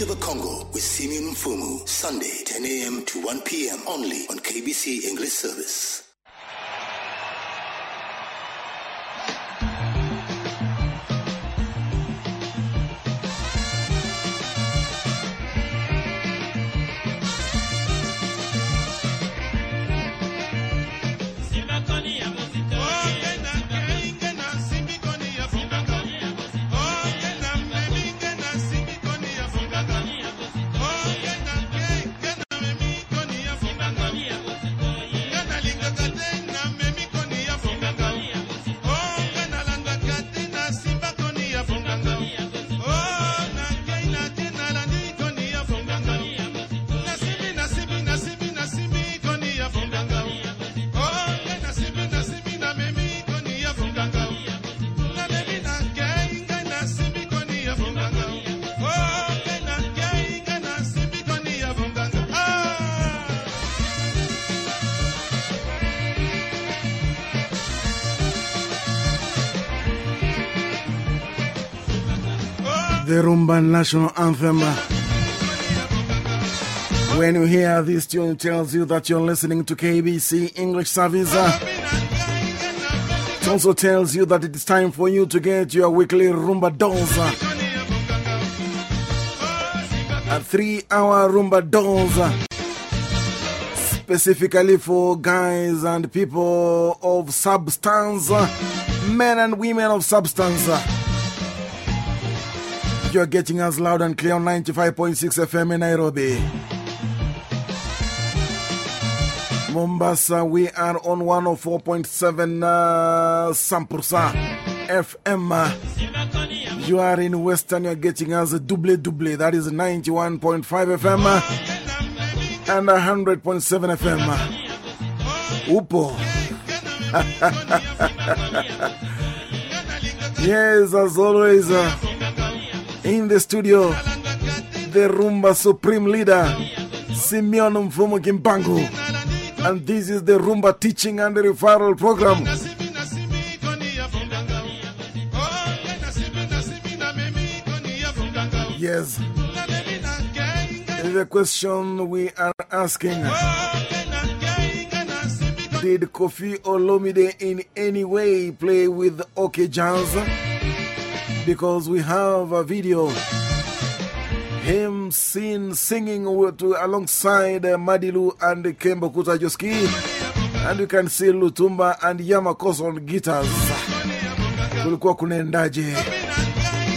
Of the Congo with Simeon Mfumu. Sunday, 10 a.m. to 1 p.m. only on KBC English Service. The Rumba national anthem. When you hear this tune, it tells you that you're listening to KBC English service. It also tells you that it's time for you to get your weekly Rumba dose. A three hour Rumba dose. Specifically for guys and people of substance, men and women of substance. You're getting us loud and clear on 95.6 FM in Nairobi. Mombasa, we are on 104.7 uh, Sampursa FM. You are in Western, you're getting us a double double. That is 91.5 FM and 100.7 FM. Upo. yes, as always. Uh, in the studio, the Rumba Supreme Leader, Simeon Mfumu Kimpangu. And this is the Rumba Teaching and Referral Program. Yes. The question we are asking Did Kofi Olomide in any way play with OK Jazz? Because we have a video. Him seen singing to, alongside uh, Madilu and Kiambukuta Joski. And you can see Lutumba and Yamakos on guitars.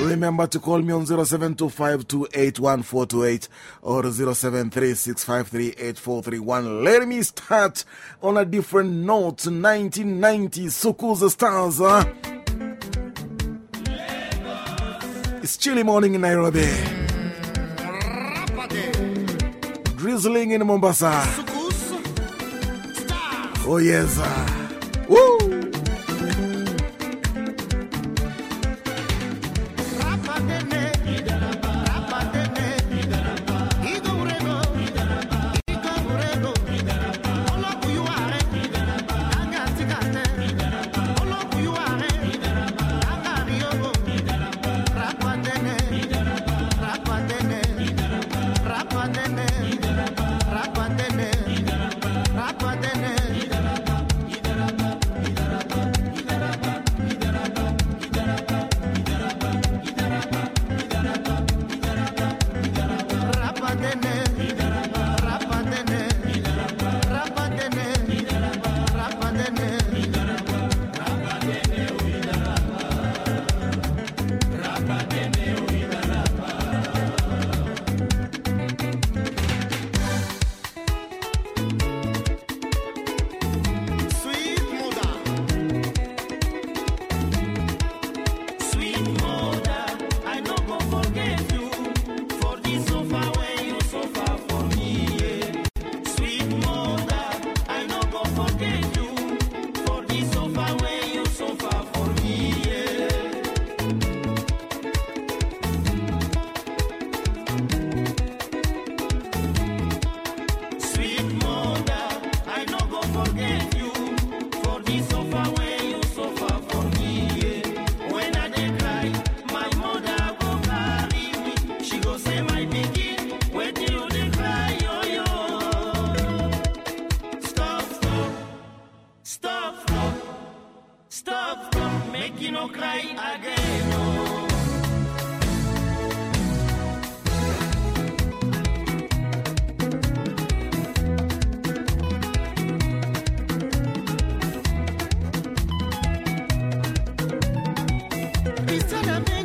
Remember to call me on 0725281428 or 0736538431. Let me start on a different note. 1990 Soukous Stars. It's chilly morning in Nairobi. Drizzling in Mombasa. Oh, yes. Woo! It's gonna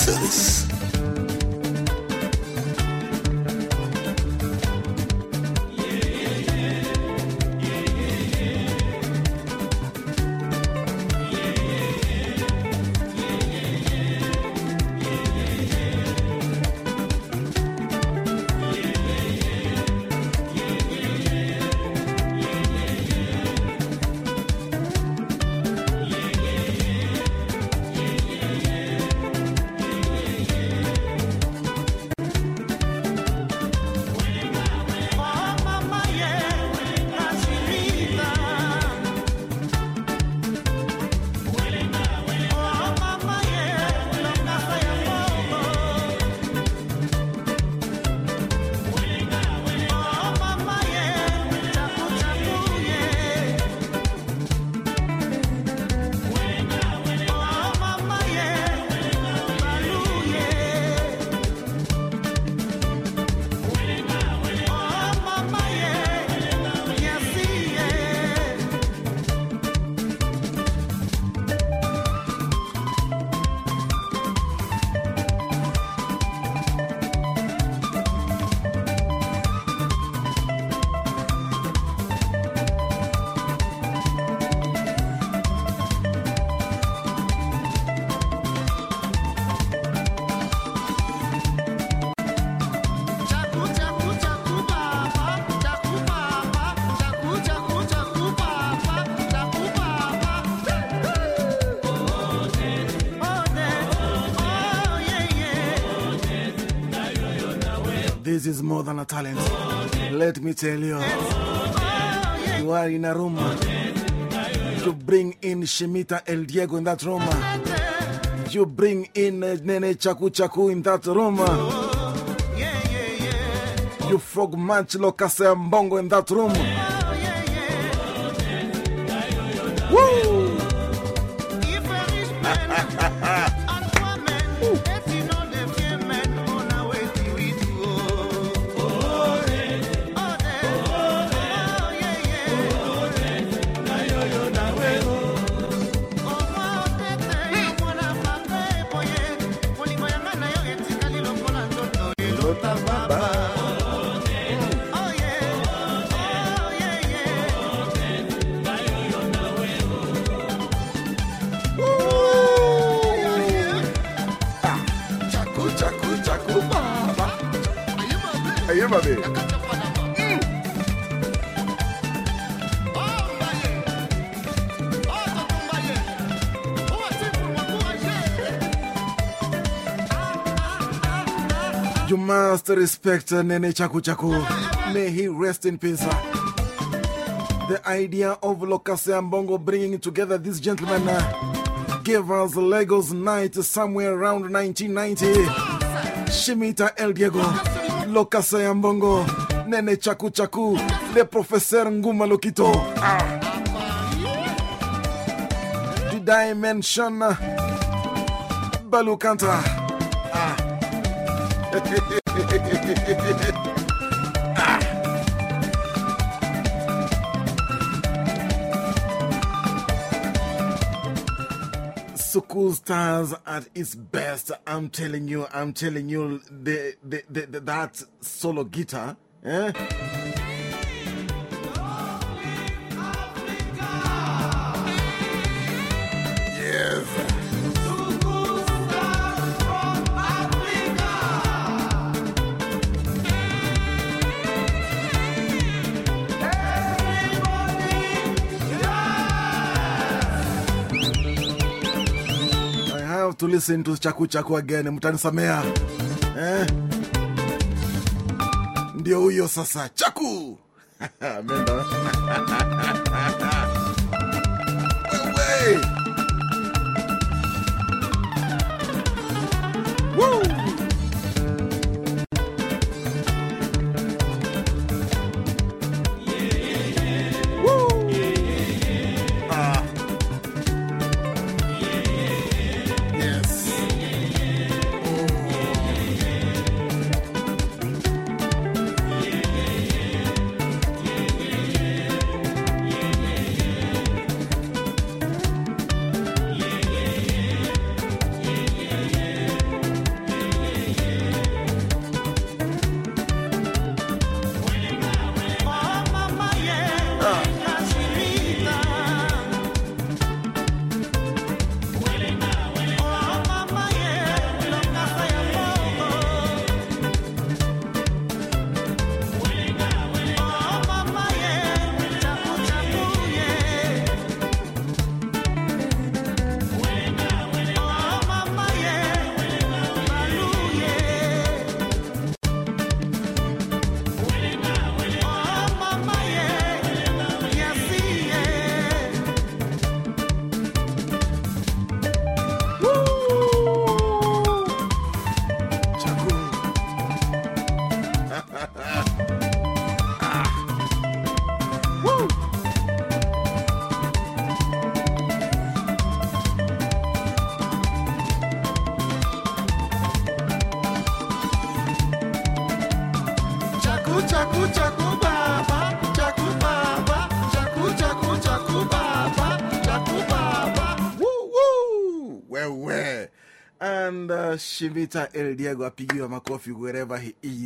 KBC more than a talent. Let me tell you. You are in a room to bring in Shemita El Diego in that room. You bring in uh, Nene Chaku Chaku in that room. You frog match Lokase Mbongo in that room. Respect Nene Chaku Chaku. May he rest in peace. The idea of Lokassa Mbongo bringing together these gentlemen uh, gave us Lagos night somewhere around 1990. Shimita El Diego, Lokase Mbongo, Nene Chaku Chaku, the Professor Nguma Lokito. Did I mention uh, Ballou Canta? Ah. Soukous stars at its best. I'm telling you, I'm telling you, the, the, the, the that solo guitar. Eh? To listen to Chaku Chaku again. Mtanisamea. Eh? Ndio huyo sasa. Chaku! Ameenda. Wewe! Woo! And Shimita El Diego apigiwa makofi wherever he is.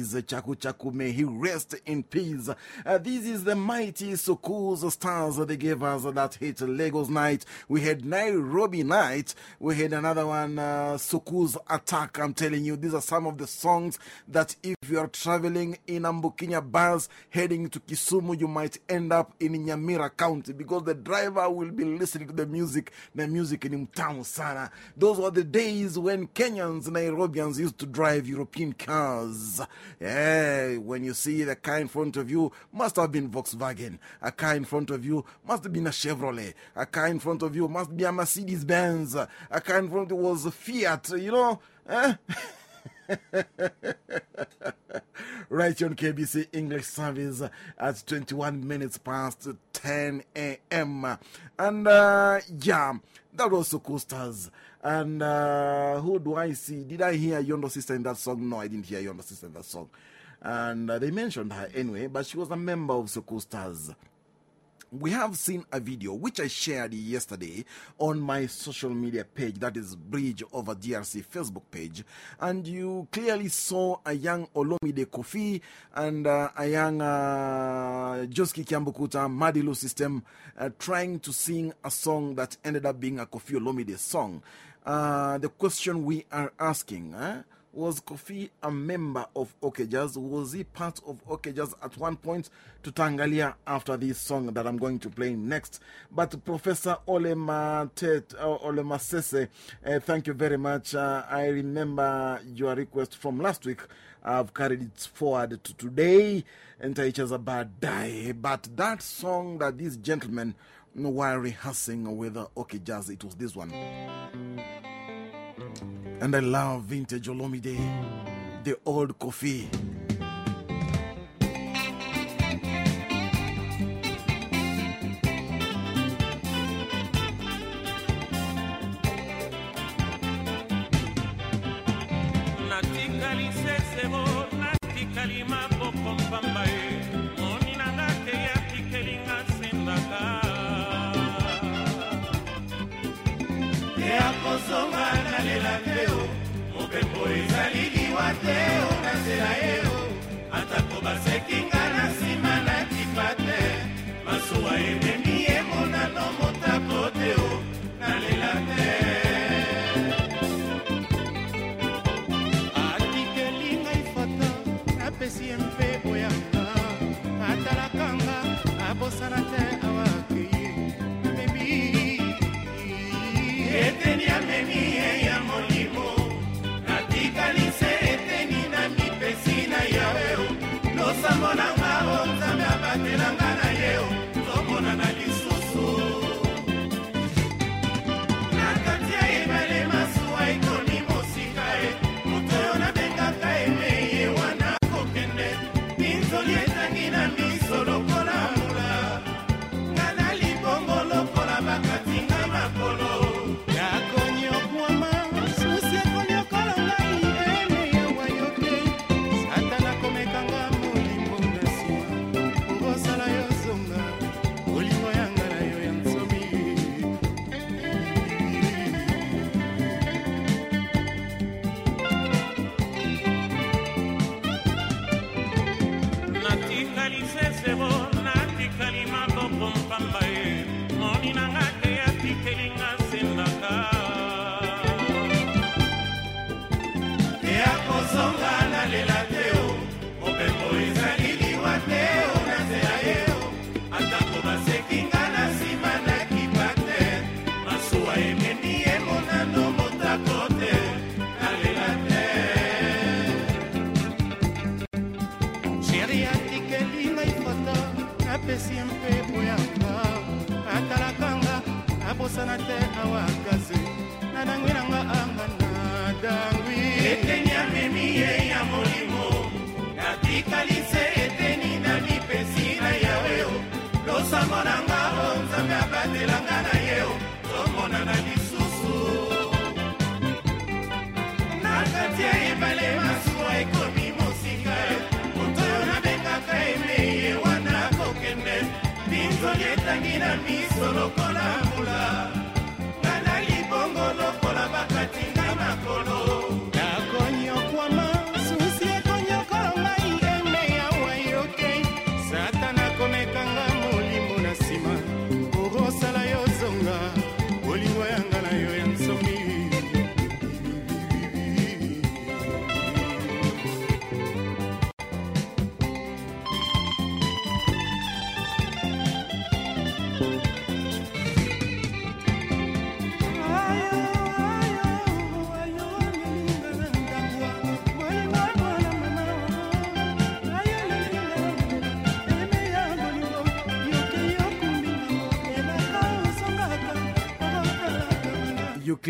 May he rest in peace. Uh, this is the mighty Soukous stars that they gave us that hit Lagos night. We had Nairobi night. We had another one, uh, Soukous attack. I'm telling you, these are some of the songs that if you are traveling in Ambukinya bus heading to Kisumu, you might end up in Nyamira County because the driver will be listening to the music. The music in Mtamu Sana. Those were the days when Kenyans, Nairobians used to drive European cars. Yeah, when you see the car in front of you, must have been Volkswagen. A car in front of you must have been a Chevrolet. A car in front of you must be a Mercedes Benz. A car in front of you was a Fiat, you know. Eh? right on KBC English service at 21 minutes past 10 a.m. And uh, yeah, that was Soul Stars. And uh, who do I see? Did I hear Yondo Sister in that song? No, I didn't hear Yondo Sister in that song. And uh, they mentioned her anyway, but she was a member of Soul Stars we have seen a video which I shared yesterday on my social media page, that is Bridge Over DRC Facebook page, and you clearly saw a young Olomide Kofi and uh, a young Joski Kiambukuta Madilu system trying to sing a song that ended up being a Kofi Olomide song. Uh, the question we are asking, eh? Was Kofi a member of OK Jazz? Was he part of OK Jazz at one point to Tangalia after this song that I'm going to play next? But Professor Olema, Tet, uh, Olema Sese, uh, thank you very much. I remember your request from last week. I've carried it forward to today, and it's a bad day. But that song that these no, while rehearsing with whether OK Jazz, it was this one. And I love vintage Olomide, the old Kofi. Sesebo, ma. kosonga nalela te o mobembo ezali liwa te o nasela ye o atako basekinga na nsima na tipa te masuwa ememi ye nasalise eteni na mipesi na yaweo losango na nga o nzambe abatelanga na yeo tomonana lisusu. Na kati ya ebale masuwa ekomi mosika. Moto oyo nabengaka emeye wana kokende. Minzoli etangi na miso lokola mbula.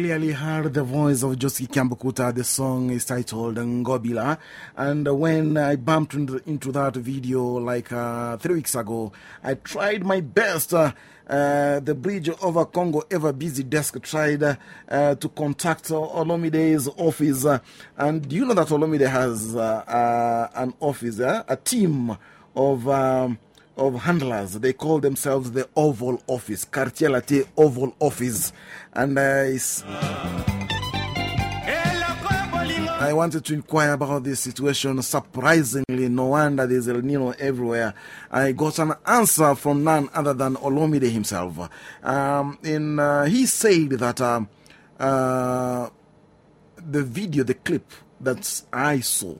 Clearly heard the voice of Joski Kiambukuta. The song is titled Ngobila. And when I bumped into, that video like uh, three weeks ago, I tried my best. Uh, uh, the bridge over Congo Ever Busy Desk tried to contact Olomide's office. and do you know that Olomide has an office, a team of. Um, of handlers. They call themselves the Oval Office, Quartier Latin Oval Office. And uh, I wanted to inquire about this situation. Surprisingly, no wonder there's El Nino everywhere. I got an answer from none other than Olomide himself. Um, in, uh, he said that um, uh, the video, the clip that I saw,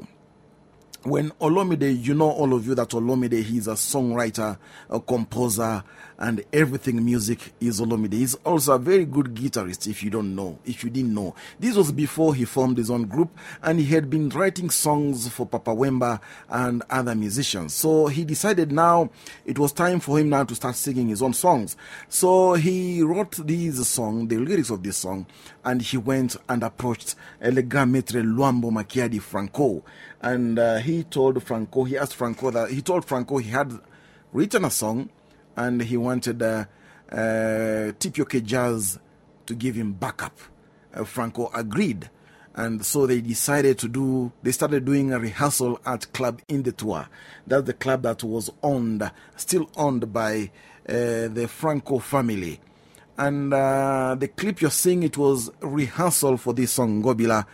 when Olomide, you know, all of you that Olomide, he's a songwriter, a composer, and everything music is Olomide. He's also a very good guitarist, if you don't know, if you didn't know. This was before he formed his own group, and he had been writing songs for Papa Wemba and other musicians. So he decided now it was time for him now to start singing his own songs. So he wrote this song, the lyrics of this song, and he went and approached Le Grand Maître Luambo Makiadi Franco. And uh, he told Franco, he asked Franco that he told Franco he had written a song and he wanted uh, uh, TPOK Jazz to give him backup. Uh, Franco agreed. And so they decided to do, they started doing a rehearsal at Club in the Tour. That's the club that was owned, still owned by uh, the Franco family. And the clip you're seeing, it was rehearsal for this song, Ngobila.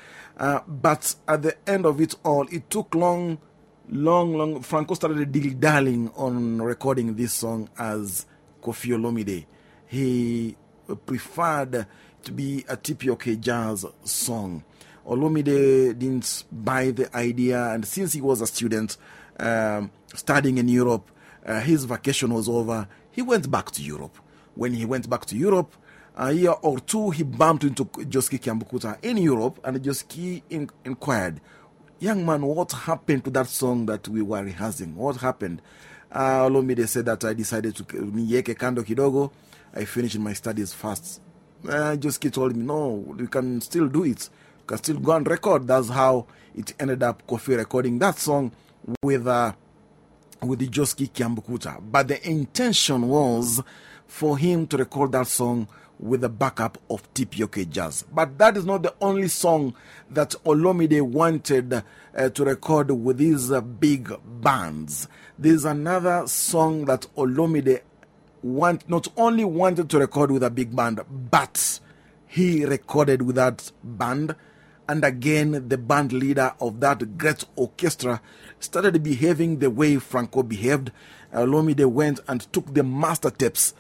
Uh, but at the end of it all, it took long long, long, Franco started dilly dallying on recording this song as Kofi Olomide. He preferred to be a TPOK jazz song. Olomide didn't buy the idea, and since he was a student um, studying in Europe, uh, his vacation was over. He went back to Europe. When he went back to Europe, a year or two, he bumped into Joski Kiambukuta in Europe, and Joski in inquired young man, what happened to that song that we were rehearsing? What happened? Uh, Olomide said that I decided to nieke kando kidogo. I finished my studies fast. Uh, just told me, no, we can still do it. You can still go and record. That's how it ended up Kofi recording that song with, uh, with the Joski Kiambukuta. But the intention was for him to record that song with the backup of TPOK Jazz. But that is not the only song that Olomide wanted uh, to record with these uh, big bands. There's another song that Olomide want, not only wanted to record with a big band, but he recorded with that band. And again, the band leader of that great orchestra started behaving the way Franco behaved. Olomide went and took the master tapes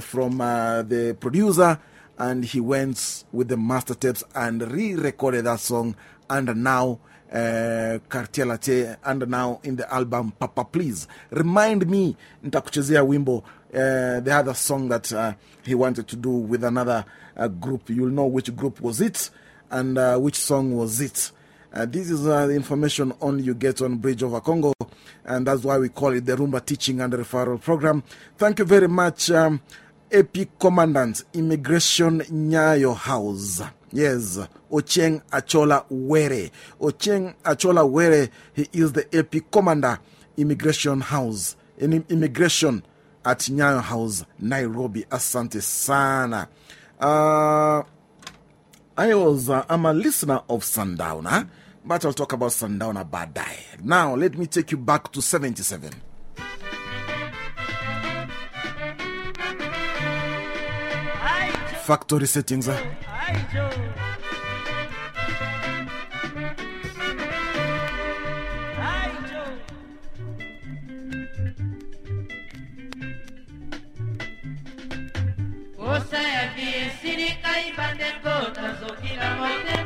from uh, the producer, and he went with the master tapes and re recorded that song. And now, uh, Quartier Latin, and now in the album Papa Please. Remind me, Ntakuchezea Wimbo, uh, the other song that uh, he wanted to do with another uh, group. You'll know which group was it and uh, which song was it. Uh, this is uh, the information only you get on Bridge over Congo, and that's why we call it the Rumba Teaching and Referral Program. Thank you very much, um, AP Commandant, Immigration Nyayo House. Yes, Ocheng Achola Were. Ocheng Achola Were, he is the AP Commander, Immigration House, in Immigration at Nyayo House, Nairobi. Asante Sana. Uh, I was, uh, I'm a listener of Sundowner. But I'll talk about Sundowner day. Now, let me take you back to 77. Factory settings. Uh. posa ya vi esilikai bandeko nazoki na motema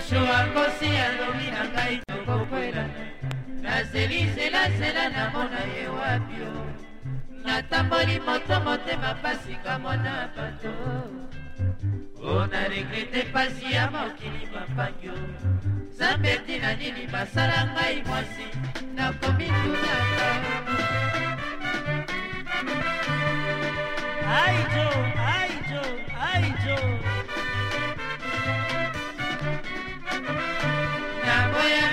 shushu akosi alongi na ngai tokokwela nazelizelazela namona ye wapio natamboli moto motema pasika mwana bato. O na regrete pasi ya mokili mapangio nzambe ntina nini basala ngai mwasi nakomi tunaka aijo aijo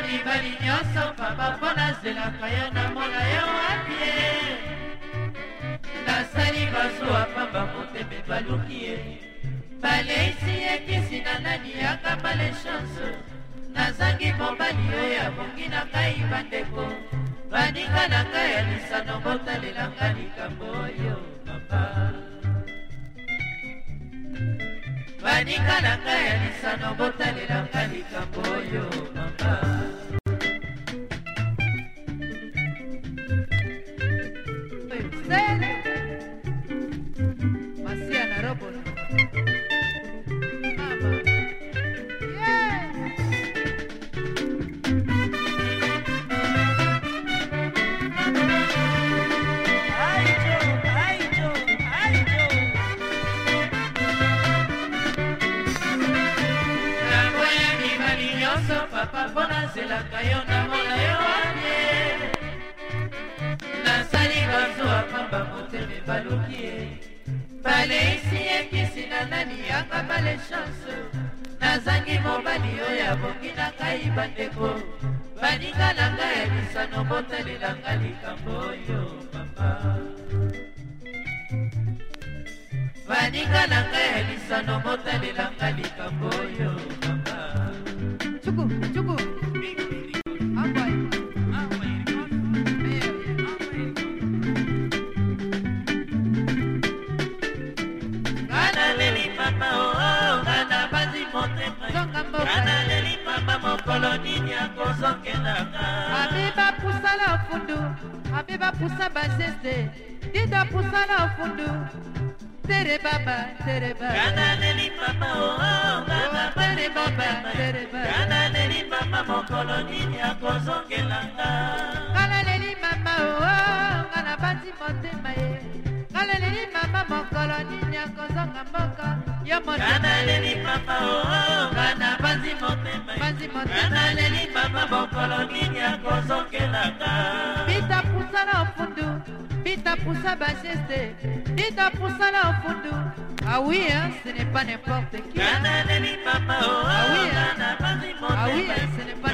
mibali nyonso papa mpo nazelaka yo namona yo wapie nasali bazuwa pamba moteme baluki ye. Baleisi ekisi na nani yakamba le chance nazangi mobali oyo abongi na ngai bandeko. Baninga na ngai ya lisano botalelanga likambo oyo papa baninga na ngai ya lisano botalelanga likambo oyo mama baluki ye. Baleisi ekisi na nani yanga bale chance. Nazangi mobali oyo abongi na ngai bandeko. Baninga na ngai ya lisano botalelanga likambo oyo papa. Baninga na ngai ya lisano botalelanga likambo oyo mama Chuku, chuku. makamboana lipamba mokolo nini akozongelanga abe bapusala fundu abe bapusa bazeze dido pusala fundu tere baba tere babaana lipamba otere baba oh, oh, oh, tere baana leli mama mokolo nini akozongelanga kala leli mama oo nga nabati motema ye. Kala leli mama mokolo nini akozonga mboka? yo motema leli papa ah oui hein, ce n'est pas n'importe qui hein. ah oui hein. ah oui hein, ce n'est pas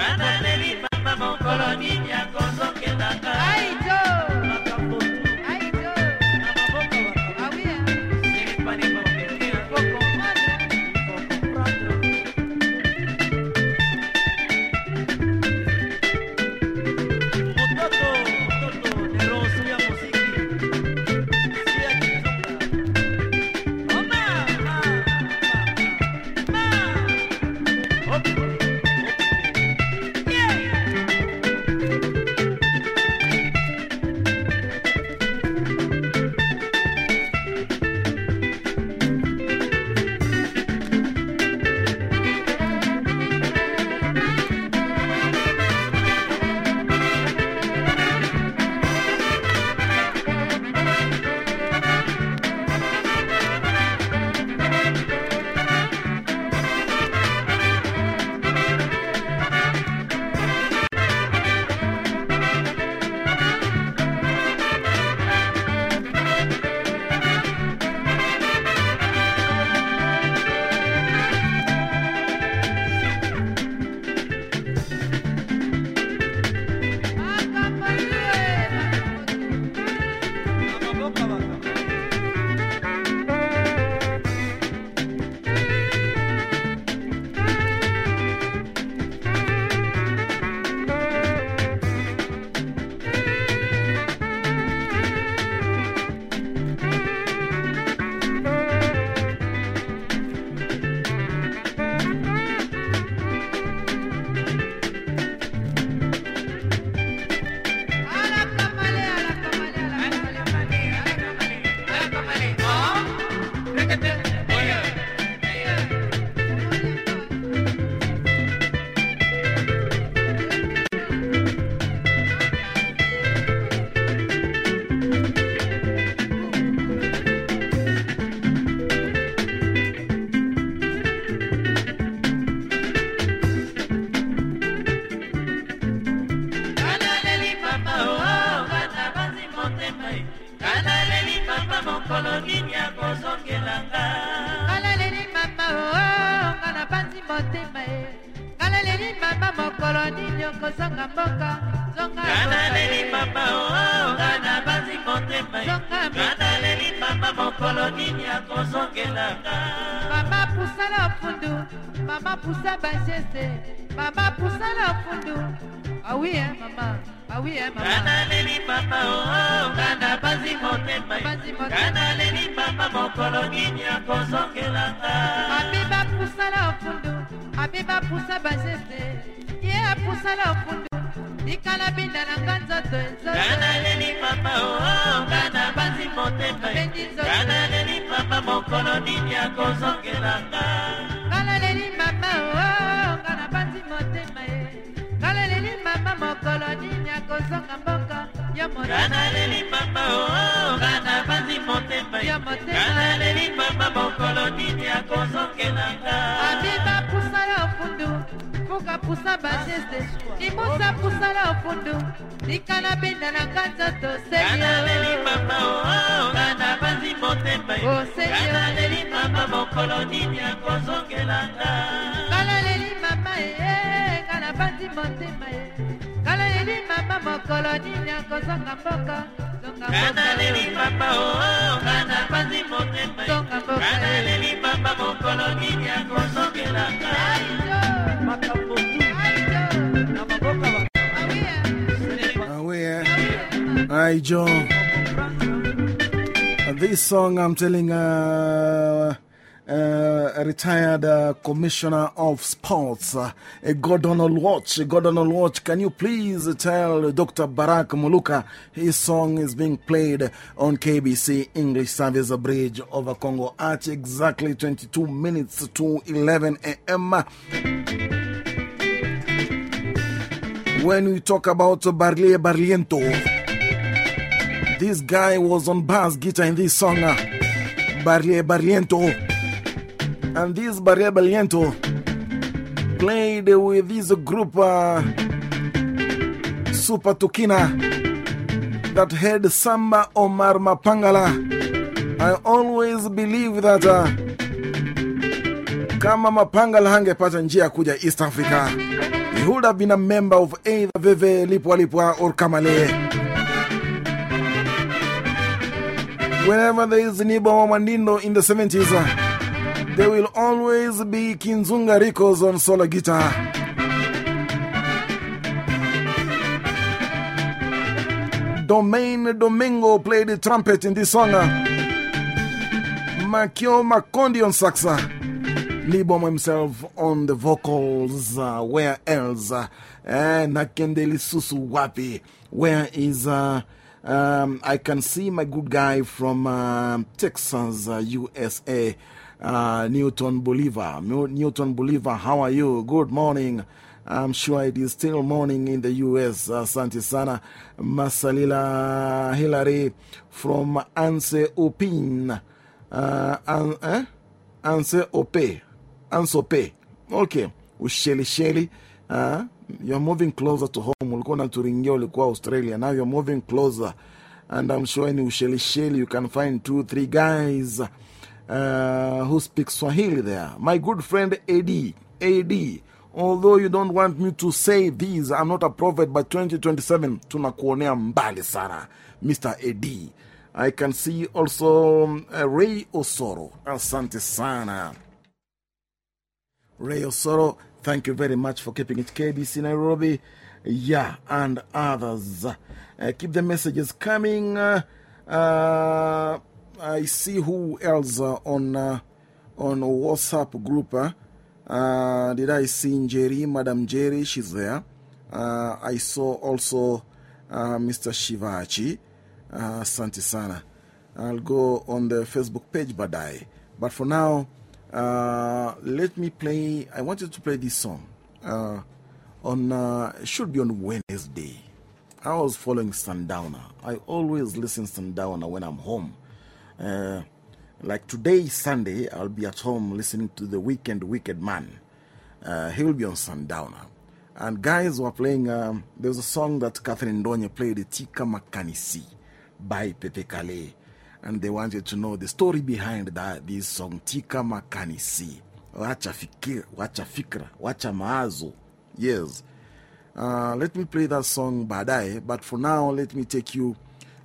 commissioner of sports, uh, Gordon Olwatch. Gordon Olwatch, can you please tell Dr. Barack Muluka his song is being played on KBC English Service Bridge over Congo at exactly 22 minutes to 11 a.m. When we talk about Barlier Barliento, this guy was on bass guitar in this song, Barlier Barliento. And this Barlier Baliento played with this group, uh, Super Tukina, that had Samba Omar Mapangala. I always believe that uh, kama Mapangala hangepata njia kuja East Africa, he would have been a member of either Veve Lipwa Lipwa or Kamale. Whenever there is Nibo Mandindo in the 70s, uh, there will always be Kinzunga Ricos on solo guitar. Domain Domingo played the trumpet in this song. uh, Makio Makondi on saxa. Libom himself on the vocals. Uh, where else? Uh, eh, Nakendeli Susu Wapi. Where is. Uh, um, I can see my good guy from uh, Texas, uh, USA, uh, Newton Bolivar. Newton Bolivar, how are you? Good morning. I'm sure it is still morning in the US. Uh, Asante sana. Masalila Hillary from Anse Opin. Uh, an, eh? Anse Ope. Ansope. Okay. Usheli Sheli. Uh, you're moving closer to home. Ulikuwa unaturingia ulikuwa Australia. Now you're moving closer. And I'm sure in Usheli Sheli you can find two, three guys uh, who speaks Swahili there. My good friend AD. AD. Although you don't want me to say these, I'm not a prophet, but 2027, tunakuonea mbali sana, Mr. AD. I can see also um, uh, Ray Osoro. Asante sana. Ray Osoro, thank you very much for keeping it KBC Nairobi. Yeah, and others. Uh, keep the messages coming. Uh, uh, I see who else uh, on, uh, on WhatsApp group. Uh, did I see Njeri? Madam Jerry, she's there. I saw also Mr. Shivachi. Uh, Asante sana. I'll go on the Facebook page, Badai. But for now, uh, let me play. I wanted to play this song. Uh, on, uh, should be on Wednesday. I was following Sundowner. I always listen Sundowner when I'm home. Uh, like today, Sunday, I'll be at home listening to The Weekend Wicked Man. Uh, he will be on Sundowner. And guys were playing, um, there was a song that Catherine Donya played, Tika Makanisi by Pepe Kalle. And they wanted to know the story behind that, this song, Tika Makanisi. wacha fikira, wacha fikra, wacha maazo. Yes. Uh, let me play that song baadaye, but for now, let me take you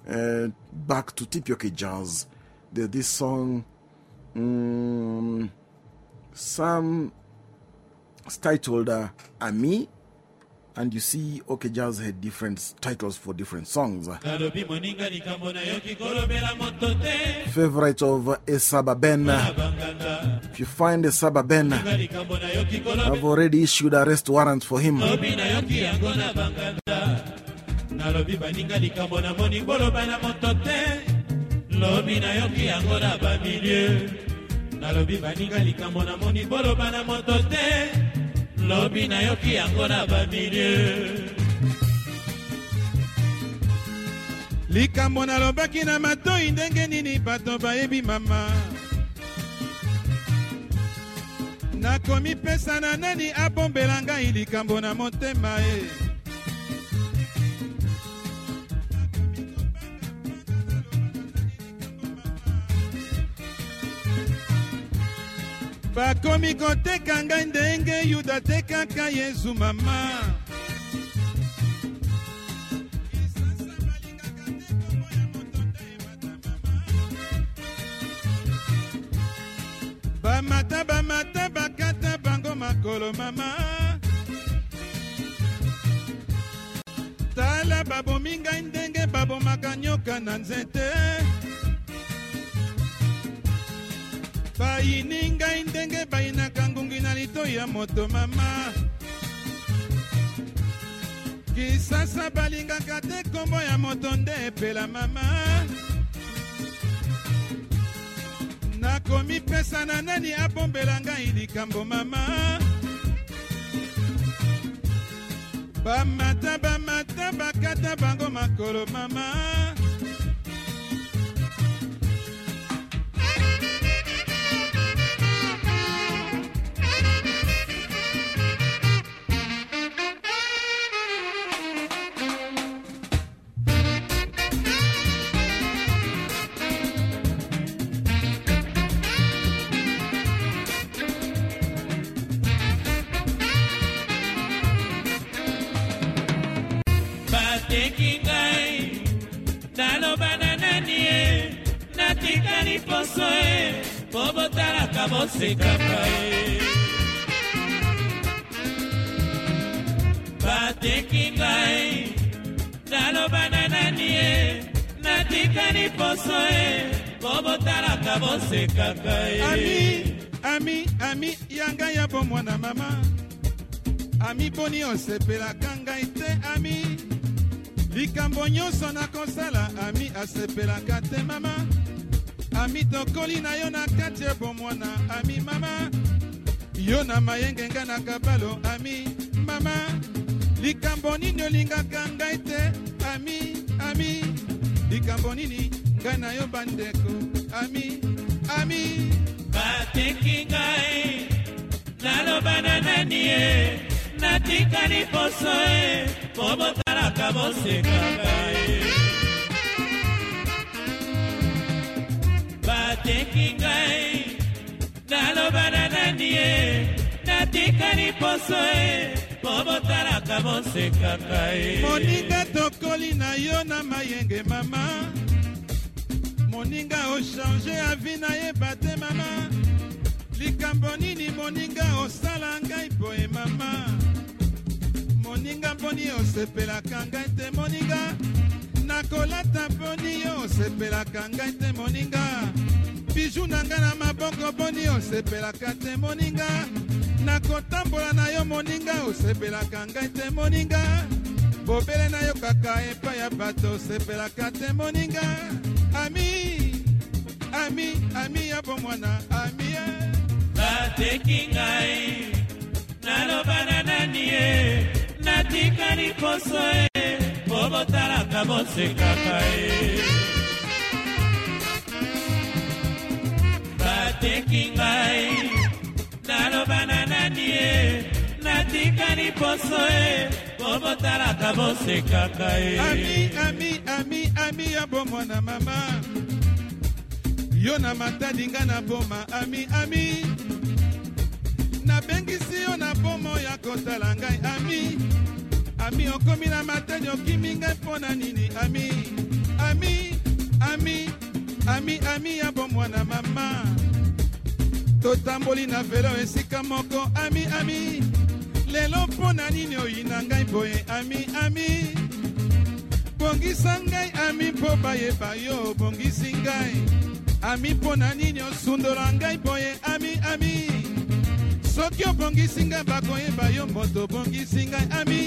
uh, back to TPOK Jazz. The, this song, um, some it's titled uh, Ami, and you see OK Jazz had different titles for different songs. Favorite of Esaba Ben. If you find Esaba Ben, I've already issued arrest warrant for him. Lobi nayoki yango na bamilie nalobi baninga likambo namoni boloba na moto te. Lobi nayoki yango na bamilie likambo nalobaki na matoi ndenge nini bato bayebi mama. Nakomipesa na nani abombela ngai likambo na motema e bakomi koteka ngai ndenge yuda tekaka yesu mama. Bamata bamata bakata bango makolo mama. Tala babomi ngai ndenge babomaka nyoka na nzete bayini ngai ndenge bayinaka ngungi na litoi ya moto mama. Kisasa balingaka te nkombo ya moto nde epela mama. Nakomipesa na nani abombela ngai likambo mama. Bamata bamata bakata bango makolo mama nani ye natikali poso ye mpo botalaka bosekaka ye bateki ngai naloba na nani ye natikali poso ye mpo botalaka bosekaka ye ami ami ami ya ngai ya bomwana mama. Ami boni osepelaka ngai te ami likambo nyonso nakosala ami asepelaka te mama. Ami tokoli na yo na kati ebomwana ami mama. Yo na mayenge ngai na kabalo ami mama. Likambo nini olingaka ngai te ami ami. Likambo nini ngai na yo bandeko ami ami. Bateki ngai naloba na nani ye natikali poso ye po botalaka bosekaka ye bateki ngai naloba na nani ye? Natikali poso ye po botalaka bosekaka ye moninga tokoli na yo na mayenge mama. Moninga ochange avi na yeba te mama. Likambo nini moninga osala ngai boye mama moninga mponi osepelaka ngai te moninga. Nakolata mponi yo osepelaka ngai te moninga. Biju na ngai na maboko mponi osepelaka te moninga. Nakotambola na yo moninga osepelaka ngai te moninga. Bobele na yo kaka epai ya bato osepelaka te moninga. Ami ami ami ya bomwana ami bateki ngai naloba na nani ye natikali poso ye po botalaka bosekaka ye bateki ngai naloba na nani ye natikali poso ye po botalaka bosekaka ye ami ami ami ami ya bomwana mama. Yo na matadi nga na boma ami ami. Nabengisi yo na bomo ya kotala ngai ami ami okomi na mateni okimi ngai mpo na nini? Ami ami ami ami ami ya bomwana mama. Totamboli na velo esika moko ami ami. Lelo mpo na nini oyina ngai boye? Ami ami. Bongisa ngai ami mpo bayeba yo bongisi ngai. Ami mpo na nini osundola ngai boye? Ami ami soki obongisi ngai bakoyeba yo moto obongisi ngai ami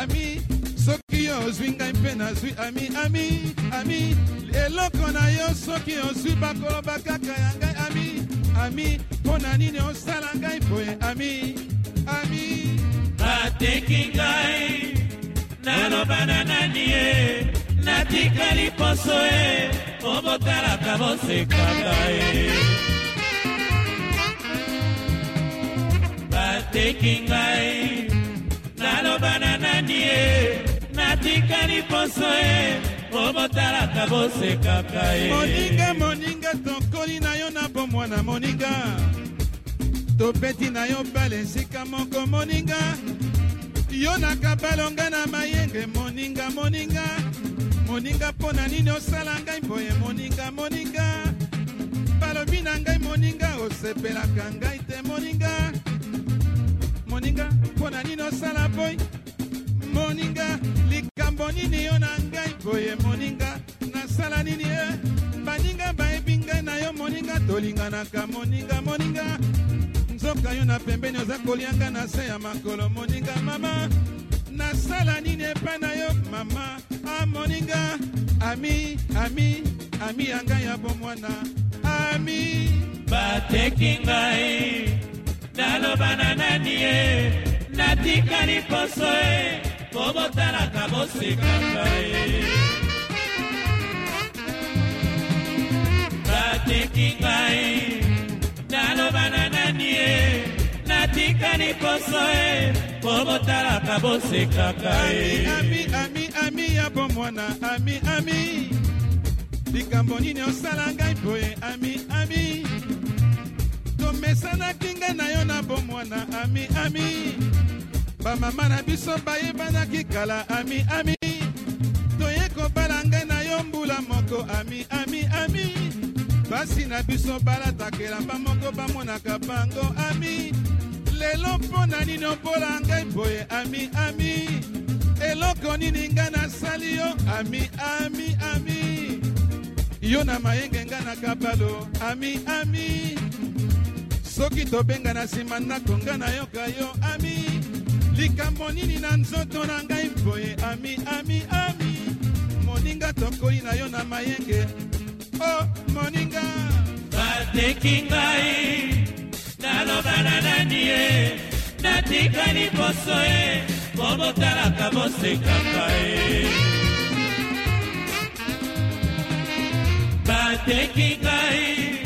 ami. Soki yo ozwi ngai mpe nazwi ami ami ami. Eloko na yo soki ozwi bakoloba kaka ya ngai ami ami. Mpo na nini osala ngai boye ami ami. Bateki ngai naloba na nani ye? Natikali poso ye po botalaka bosekaka ye bateki ngai. Naloba na nani ye natikali poso ye po botalaka bosekaka ye moninga moninga tokoli na yo na bomwana moninga. Tobeti na yo bale esika moko moninga. Yo nakabalonga na mayenge moninga moninga. Moninga mpo na nini osala ngai boye moninga moninga. Balobi na ngai moninga osepelaka ngai te moninga moninga mpo na nini osala boy? Moninga likambo nini yo na ngai? Boye moninga nasala nini e baninga bayebi ngai na yo moninga tolinganaka moninga moninga. Nzoka yo na pembeni oza kolianga na se ya makolo moninga mama. Nasala nini epai na yo mama? A moninga. Ami ami ami ya ngai ya bomwana. Ami. Bateki ngai naloba na nani ye? Natikali poso ye. Po botalaka bosekaka ye. Bateki ngai. Naloba na nani ye? Natikali poso ye. Po botalaka bosekaka ami ye. Ami ami ami ya bomwana ami ami. Likambo nini osala ngai boye ami ami tomesanaki ngai na yo na bomwana. Ami ami. Bamama na biso bayebanaki kala. Ami ami. Toye kobala ngai na yo mbula moko. Ami ami ami. Basi na biso balataka elamba moko bamonaka bango. Ami. Lelo mpo na nini obola ngai boye. Ami ami. Eloko nini ngai nasali yo? Ami ami ami. Yo na mayenge ngai na kabalo. Ami ami soki tobenga na nsima ndako ngai nayoka yo ami. Likambo nini na nzoto na ngai boye ami ami ami. Moninga tokoli na yo na mayenge. O oh, moninga. Bateki ngai naloba na nani ye? Natikali poso ye po botalaka bosekaka ye bateki ngai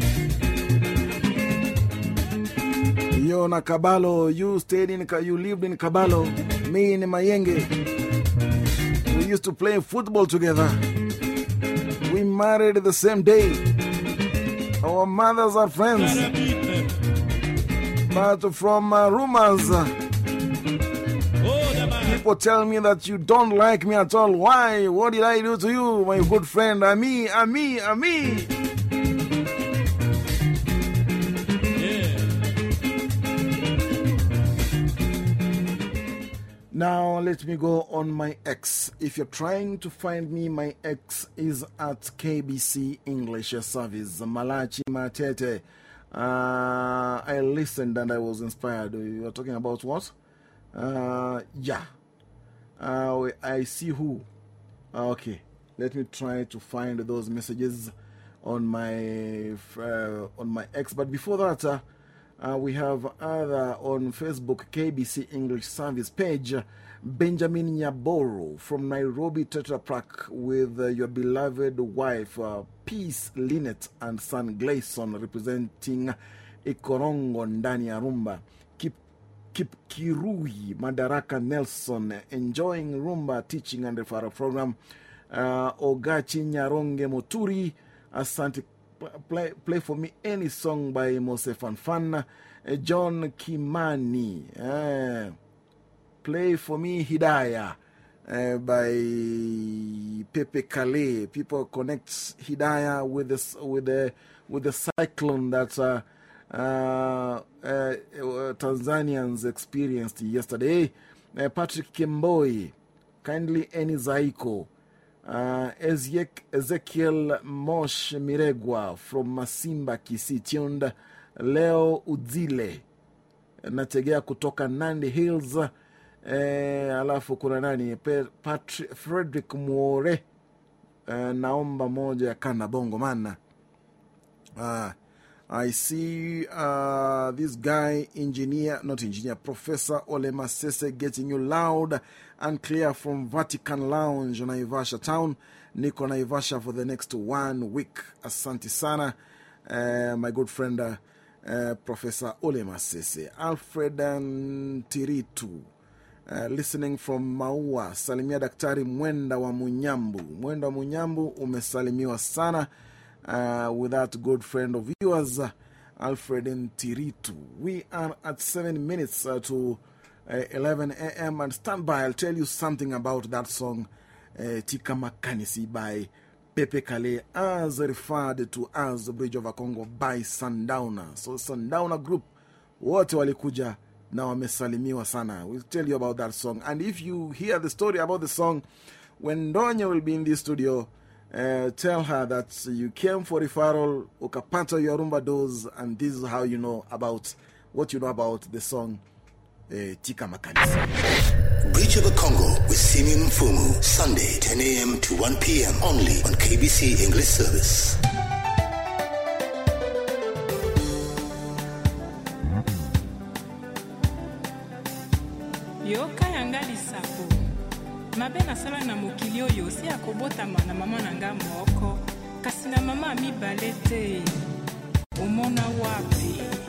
Yo Kabalo, you stayed in, you lived in Kabalo, me in Mayenge. We used to play football together. We married the same day. Our mothers are friends. But from uh, rumors, uh, people tell me that you don't like me at all. Why? What did I do to you, my good friend? Ami, Ami, Ami. Now, let me go on my X. If you're trying to find me, my X is at KBC English Service. Malachi Matete. Uh, I listened and I was inspired. You were talking about what? Uh, yeah. Uh, I see who. Uh, okay. Let me try to find those messages on my, uh, on my X. But before that, uh, Uh, we have other on Facebook KBC English Service page. Benjamin Nyaboro from Nairobi Tetra Pak with uh, your beloved wife, uh, Peace Linet, and son Gleison representing Ikorongo ndani ya Rumba. Kip, Kip Kirui Madaraka Nelson enjoying Rumba teaching and referral program. Uh, Ogachi Nyaronge Moturi, Asante, play, play for me any song by Mose Fanfan. Uh, John Kimani. Uh, play for me Hidaya uh, by Pepe Kalle. People connect Hidaya with the, with the, with the cyclone that uh, uh, Tanzanians experienced yesterday. Patrick Kemboi, kindly any Zaiko. Ezekiel Mosh Miregwa from Masimba Kisi tuned Leo Udzile nategea kutoka Nandi Hills. Eh, alafu kuna nani? Patrick, Frederick Muore. Eh, naomba moja ya kana bongo mana uh, I see uh, this guy engineer not engineer professor Ole Masese getting you loud and clear from Vatican Lounge Naivasha town. Niko Naivasha for the next one week. Asante sana uh, my good friend uh, Professor Ole Masese. Alfred Tiritu Uh, listening from Maua, salimia Daktari Mwenda wa Munyambu. Mwenda wa Munyambu, umesalimiwa sana uh, with that good friend of yours, uh, Alfred Ntiritu. We are at 7 minutes uh, to 11 a.m. and stand by, I'll tell you something about that song, Tika Makanisi by Pepe Kalle, as referred to as the Bridge over Congo by Sundowner. So, Sundowner Group, wote walikuja na wamesalimiwa sana. We'll tell you about that song. And if you hear the story about the song, when Donya will be in the studio, uh, tell her that you came for referral, ukapata your rumba and this is how you know about what you know about the song uh, Tika Makanisi. Bridge over the Congo with Simeon Mfumu, Sunday, 10 a.m. to 1 p.m. only on KBC English Service. Mabe nasala na mokili oyo osi ya kobotama na mama na nga moko. Kasi na mama mibale te. Omona wapi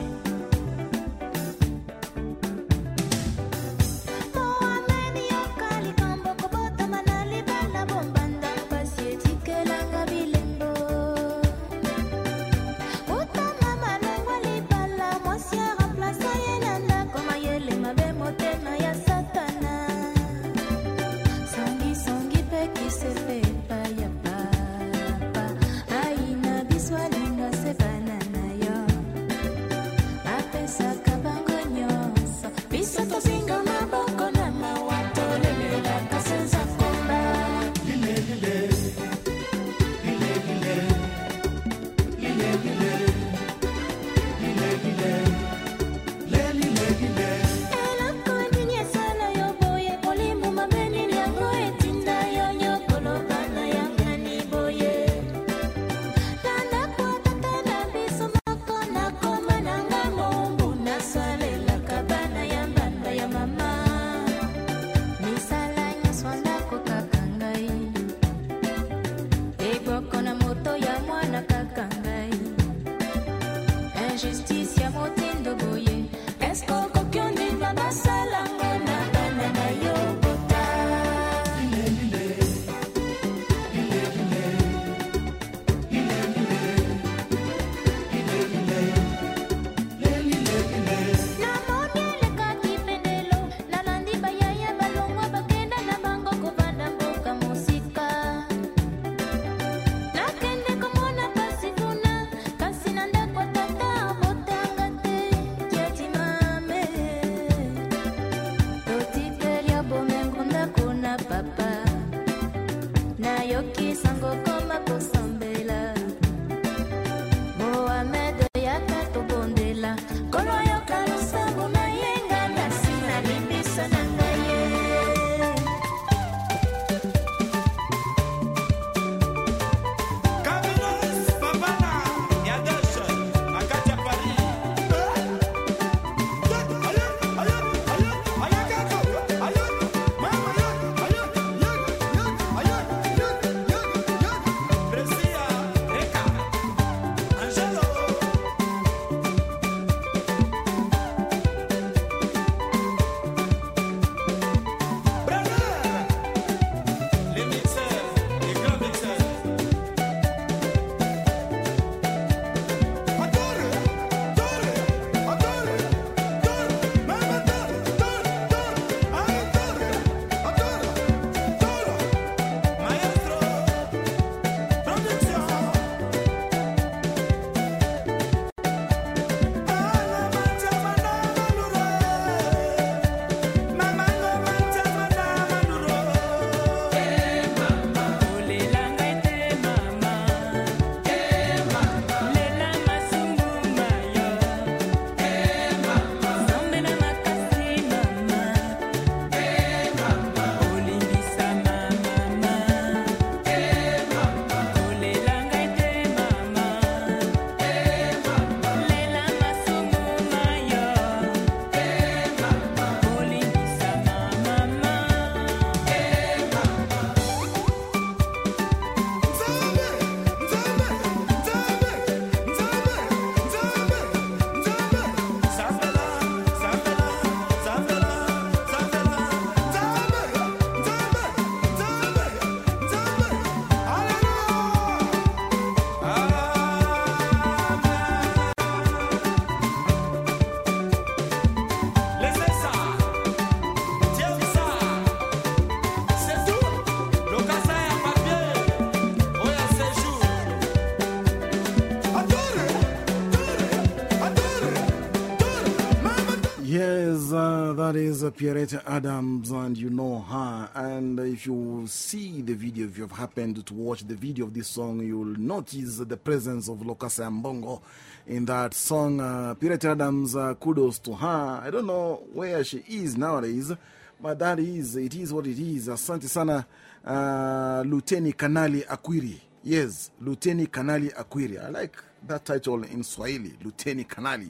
that is Pierrette Adams, and you know her. And if you see the video, if you've happened to watch the video of this song, you'll notice the presence of Lokassa Mbongo in that song. Uh, Pierrette Adams, uh, kudos to her. I don't know where she is nowadays, but that is, it is what it is. Asante sana, uh, Luteni Kanali Akwiri. Yes, Luteni Kanali Akwiri. I like that title in Swahili, Luteni Kanali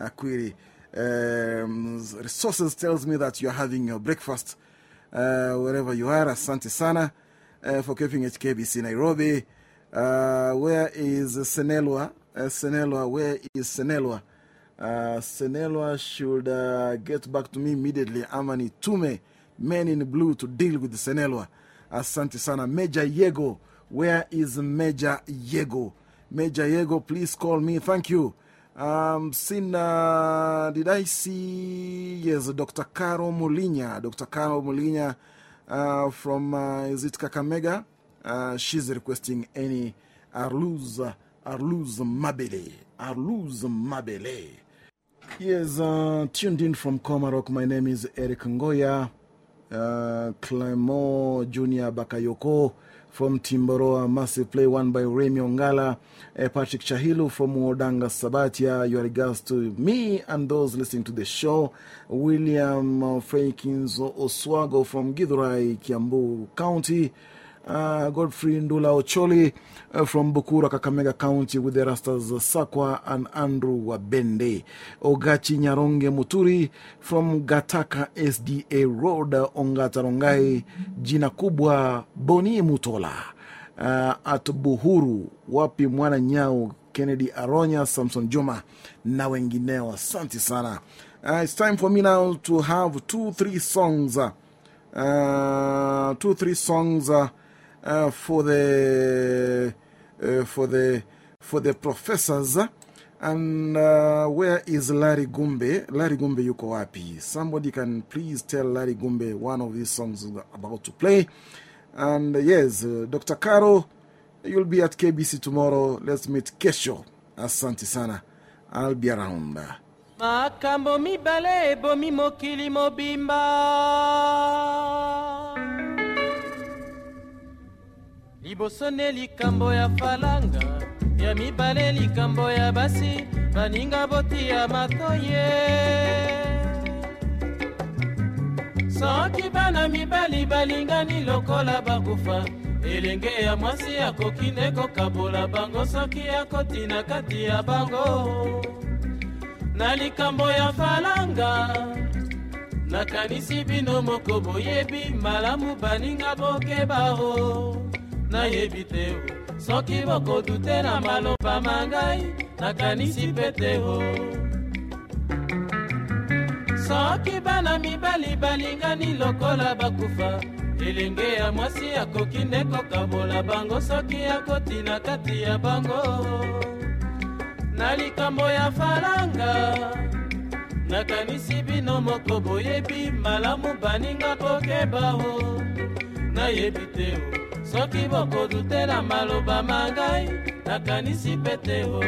Akwiri. Um, resources tells me that you're having your breakfast uh, wherever you are. Asante sana uh, for keeping HKBC Nairobi. Uh, where is Senelwa? Uh, Senelwa, where is Senelwa? Uh, Senelwa should uh, get back to me immediately. Amani Tume, men in blue to deal with Senelwa. Asante sana. Major Yego, where is Major Yego? Major Yego, please call me. Thank you. Um, uh, did I see? Yes, Dr. Caro Molina. Dr. Caro Molina uh, from, uh, is it Kakamega? Uh, she's requesting any Aurlus, Aurlus Mabele. Aurlus Mabele. Yes, tuned in from Komarock. My name is Eric Ngoya. Uh, Clement Junior Bakayoko from Timboroa. Massive play one by Remy Ongala. Uh, Patrick Chahilu from Wodanga Sabatia. Your regards to me and those listening to the show. William uh, Frankins Oswago from Githurai, Kiambu County. Uh, Godfrey Ndula Ocholi uh, from Bukura, Kakamega County with the Rastas Sakwa and Andrew Wabende. Ogachi Nyaronge Muturi from Gataka SDA Road, Ongatarongai, jina kubwa Boni Mutola. Uh, at Buhuru, wapi mwana nyao, Kennedy Aronya, Samson Juma na wengineo. Asante sana. Uh, it's time for me now to have two, three songs. Uh, uh, two, three songs. Uh, for the uh, for the for the professors and uh, where is Larry Gumbe? Larry Gumbe yuko wapi? Somebody can please tell Larry Gumbe one of these songs about to play. And yes, uh, Dr. Caro, you'll be at KBC tomorrow. Let's meet kesho. Asante sana. I'll be around. makambo mokili mobimba liboso nde likambo ya falanga ya mibale likambo ya basi baninga botia matoye soki bana mibali balingani lokola bakufa elenge ya mwasi akoki nde kokabola bango soki akotina kati ya bango. Na likambo ya falanga nakanisi bino moko boyebi malamu baninga bokeba o nayebi te o soki bokodute na maloba mangai nakanisi mpe te o soki bana mibali balingani lokola bakufa elenge ya mwasi akoki nde kokabola bango soki akotina kati ya bango. Na likambo ya falanga nakanisi bino moko boyebi malamu baninga bokeba o nayebi te o soki bokodutela maloba mangai nakanisi mpe te o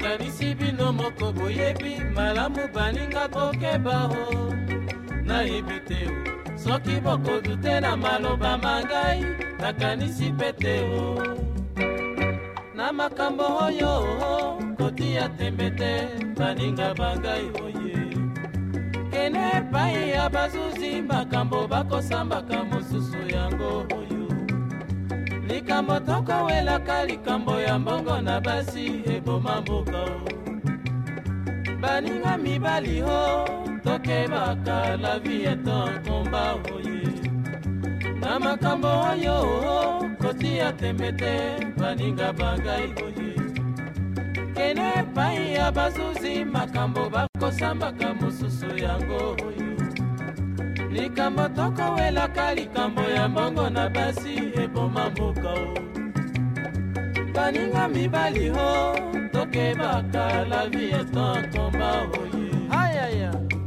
nakanisi bino moko boyebi malamu baninga bokeba o nayebi te o soki bokodute na maloba mangai nakanisi mpe te o. Na makambo oyo kotia tembe te baninga bangai oye. Kene epai ya bazuzi makambo bakosambaka mosusu yango likambo tokowelaka likambo ya mbongo na basi eboma mboka. Baninga mibali o tokebaka la vie eton komba oye. Na makambo oyo kotia tembe te baninga bangai oye. Kene epai ya bazuzi makambo bakosambaka mosusu yango oyo likambo tokowelaka likambo ya mbongo na basi eboma mboka o. Baninga mibali o tokebaka la vie est un combat oye. Ayaya amakambo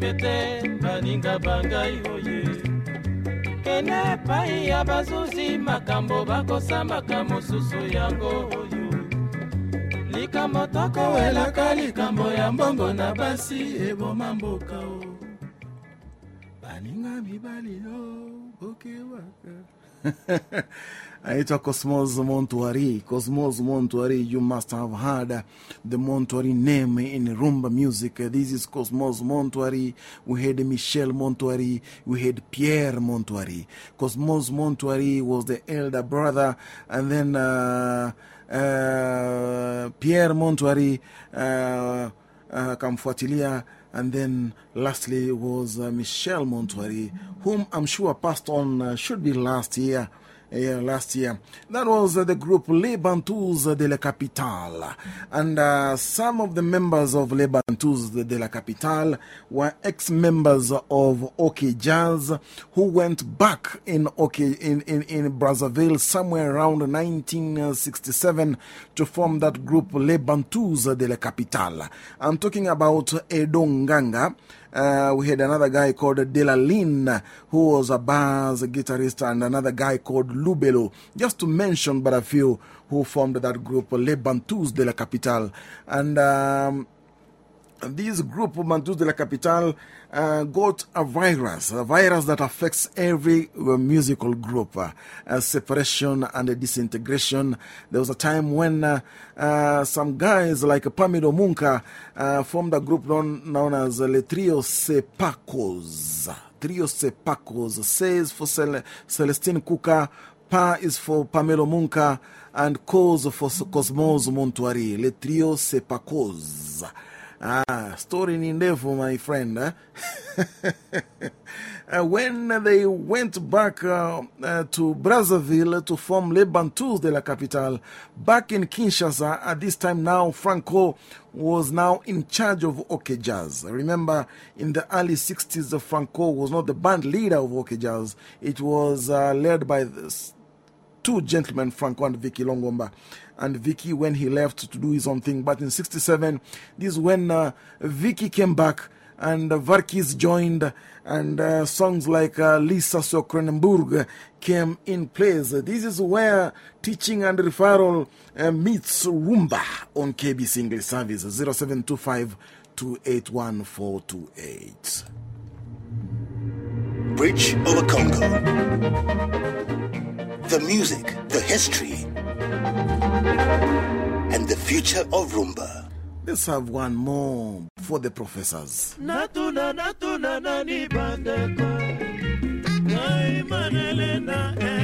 kotia tembe te baninga bangai oye. Kene epai ya bazuzi makambo bakosambaka mosusu yango oyo likambo tokowelaka likambo ya mbongo na basi eboma mboka o. Baninga mibali o bokewaka Aitwa Cosmos Moutouari. Cosmos Moutouari, you must have heard the Moutouari name in rumba music. This is Cosmos Moutouari. We had Michel Moutouari. We had Pierre Moutouari. Cosmos Moutouari was the elder brother, and then uh, uh, Pierre Moutouari uh, uh, kamfuatilia and then lastly was uh, Michel Moutouari, whom I'm sure passed on, uh, should be last year. Yeah, last year. That was uh, the group Les Bantous de la Capitale. And uh, some of the members of Les Bantous de la Capitale were ex members of OK Jazz who went back in, OK, in, in, in Brazzaville somewhere around 1967 to form that group Les Bantous de la Capitale. I'm talking about Edo Nganga. Uh, we had another guy called Delalin, who was a bass guitarist, and another guy called Lubelo, just to mention but a few who formed that group, Les Bantous de la Capitale. And um, this group, Bantous de la Capitale, uh, got a virus, a virus that affects every uh, musical group, uh, separation and disintegration. There was a time when uh, some guys like Pamelo Munka uh, formed a group known, known as Le Trio Sepacos. Trio Sepacos says for Cel Celestine Kuka, Pa is for Pamelo Munka, and Cos for Cosmos Moutouari. Le Trio Sepacos. Ah, story in ndefu, my friend. Eh? uh, when they went back uh, uh, to Brazzaville to form Les Bantous de la Capitale, back in Kinshasa, at this time now, Franco was now in charge of OK Jazz. Remember, in the early 60s, Franco was not the band leader of OK Jazz, it was led by this two gentlemen, Franco and Vicky Longomba. And Vicky, when he left to do his own thing. But in 67, this is when uh, Vicky came back and Verckys joined, and uh, songs like uh, Lisa Sokrenenburg came in place. This is where teaching and referral meets Rumba on KBC English Service 0725 281428. Bridge over Congo. The music, the history, and the future of rumba. Let's have one more for the professors. natuna natuna nani bandeko? Ngai manele na e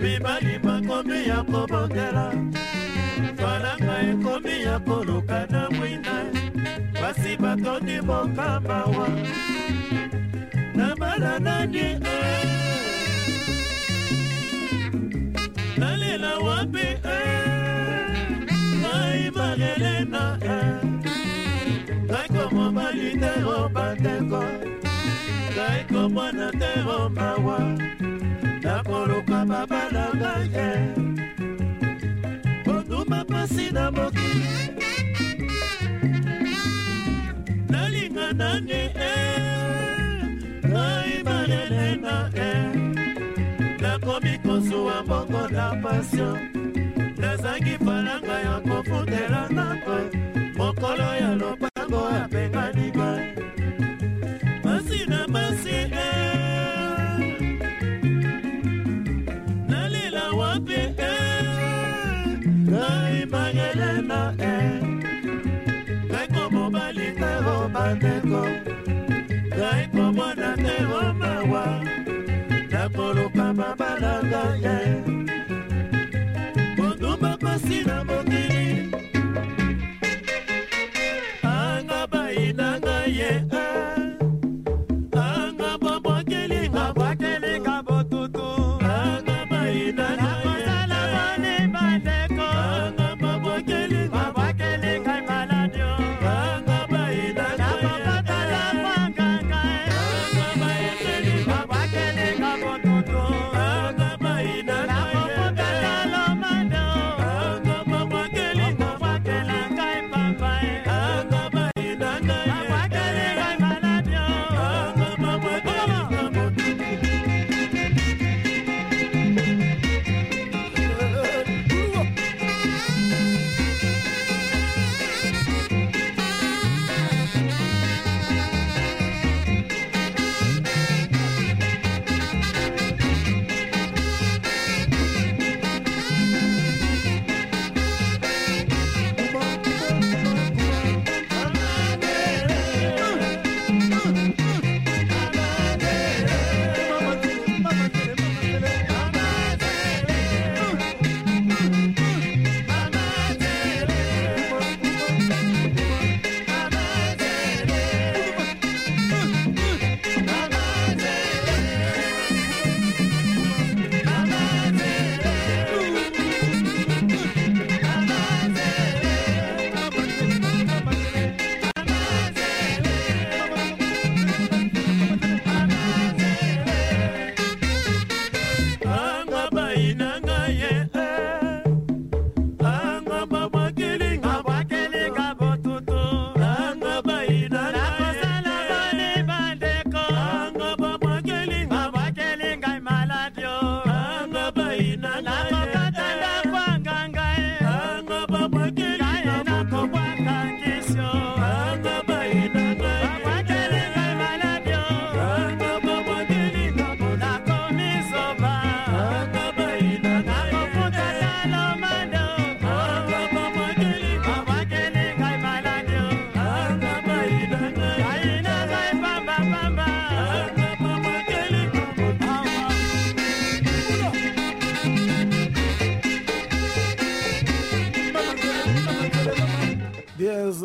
mibali bakomi ya kobondela falanga ekomi ya koluka na mwina. Basi batondi mokamawa na bala nani e nalela wapi e ngai manele na e ngai komobali te o bandeko ngai komwana te o mawa nakoluka babala ngai e konduma pasi na mokili nalinga nani e ngai malele na moko na pasio nazangi palanga ya kofundela nako mokolo ya lopango apengani bai masi na masi e eh. nalela wapi eh. e naimangelena e eh. kaiko mobali tero bandeko. Kaiko mwana tero mawa. Nakoluka mabalanga ye yeah.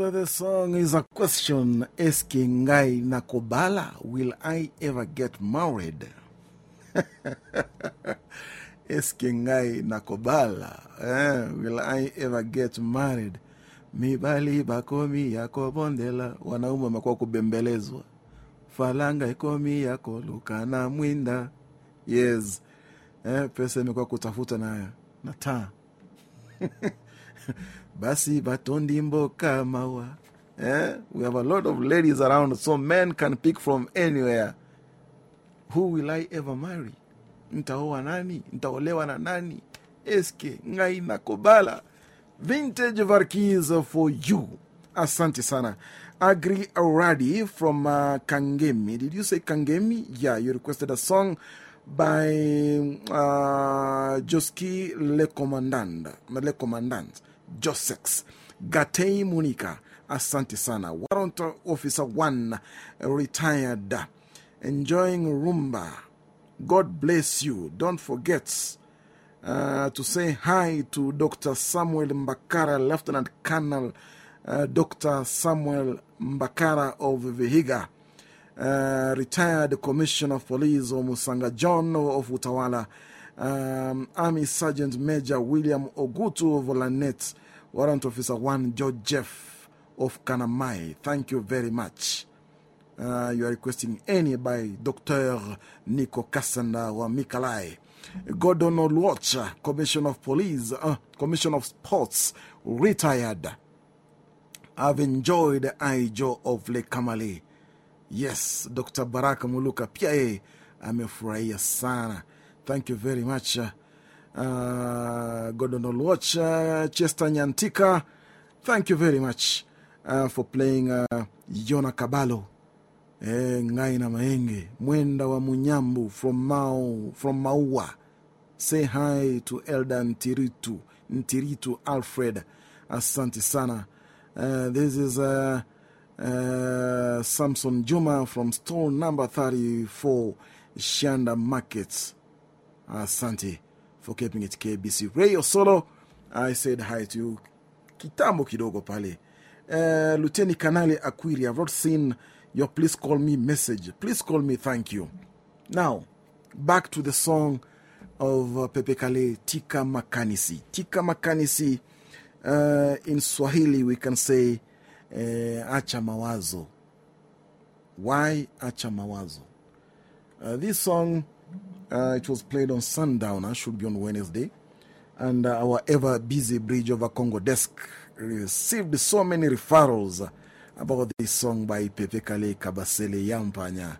The song is a question. Eske ngai nakobala, will I ever get married? Eske ngai nakobala, eh, will I ever get married? Mibali bakomi yako bondela, wanaume wamekuwa kubembelezwa. Falanga ikomi yako luka na mwinda. Yes, eh, pesa imekuwa kutafuta na, na taa. basi batondi mboka mawa eh? we have a lot of ladies around so men can pick from anywhere who will i ever marry ntaoa nani ntaolewa na nani eske ngai nakobala vintage varkis for you Asante sana. Agri Aradi from uh, Kangemi. Did you say Kangemi? Yeah, you requested a song by uh, Joski Le Commandant, Le Commandant, Josex, Gatei Munika. Asante sana. Warrant Officer 1, retired, enjoying Rumba. God bless you. Don't forget uh, to say hi to Dr. Samuel Mbakara, Lieutenant Colonel uh, Dr. Samuel Mbakara of Vihiga, uh, retired Commissioner of Police of Musanga John of Utawala, um, Army Sergeant Major William Ogutu of Lanet, Warrant Officer 1 George Jeff of Kanamai. Thank you very much. Uh, you are requesting any by Dr. Nico Kassanda or Mikalai. Gordon Olwacha, Commissioner of Police, uh, Commissioner of Sports, retired. I've enjoyed the Aijo of Lake Kamale. Yes, Dr. Baraka Muluka pia amefurahia sana. Thank you very much. Uh, Gordon Olwacha, Chester Nyantika, thank you very much uh, for playing uh, Yona Kabalo. Eh, Ngai na Maenge, Mwenda wa Munyambu from, Mau, from Maua. Say hi to Elder Ntiritu, Ntiritu Alfred. Asante sana. Uh, this is uh, uh, Samson Juma from store number 34, Shanda Markets. Asante for keeping it KBC. Radio Solo, I said hi to you. Kitambo kidogo pale. Uh, Lieutenant Kanali Akwiri, I've not seen your please call me message. Please call me, thank you. Now, back to the song of uh, Pepe Kalle, Tika Makanisi. Tika Makanisi, uh, in Swahili we can say uh, Acha Mawazo. Why Acha Mawazo? This song, uh, it was played on Sundown, should be on Wednesday. And uh, our ever busy Bridge over Congo desk received so many referrals about this song by Pepe Kalle Kabasele Yampanya.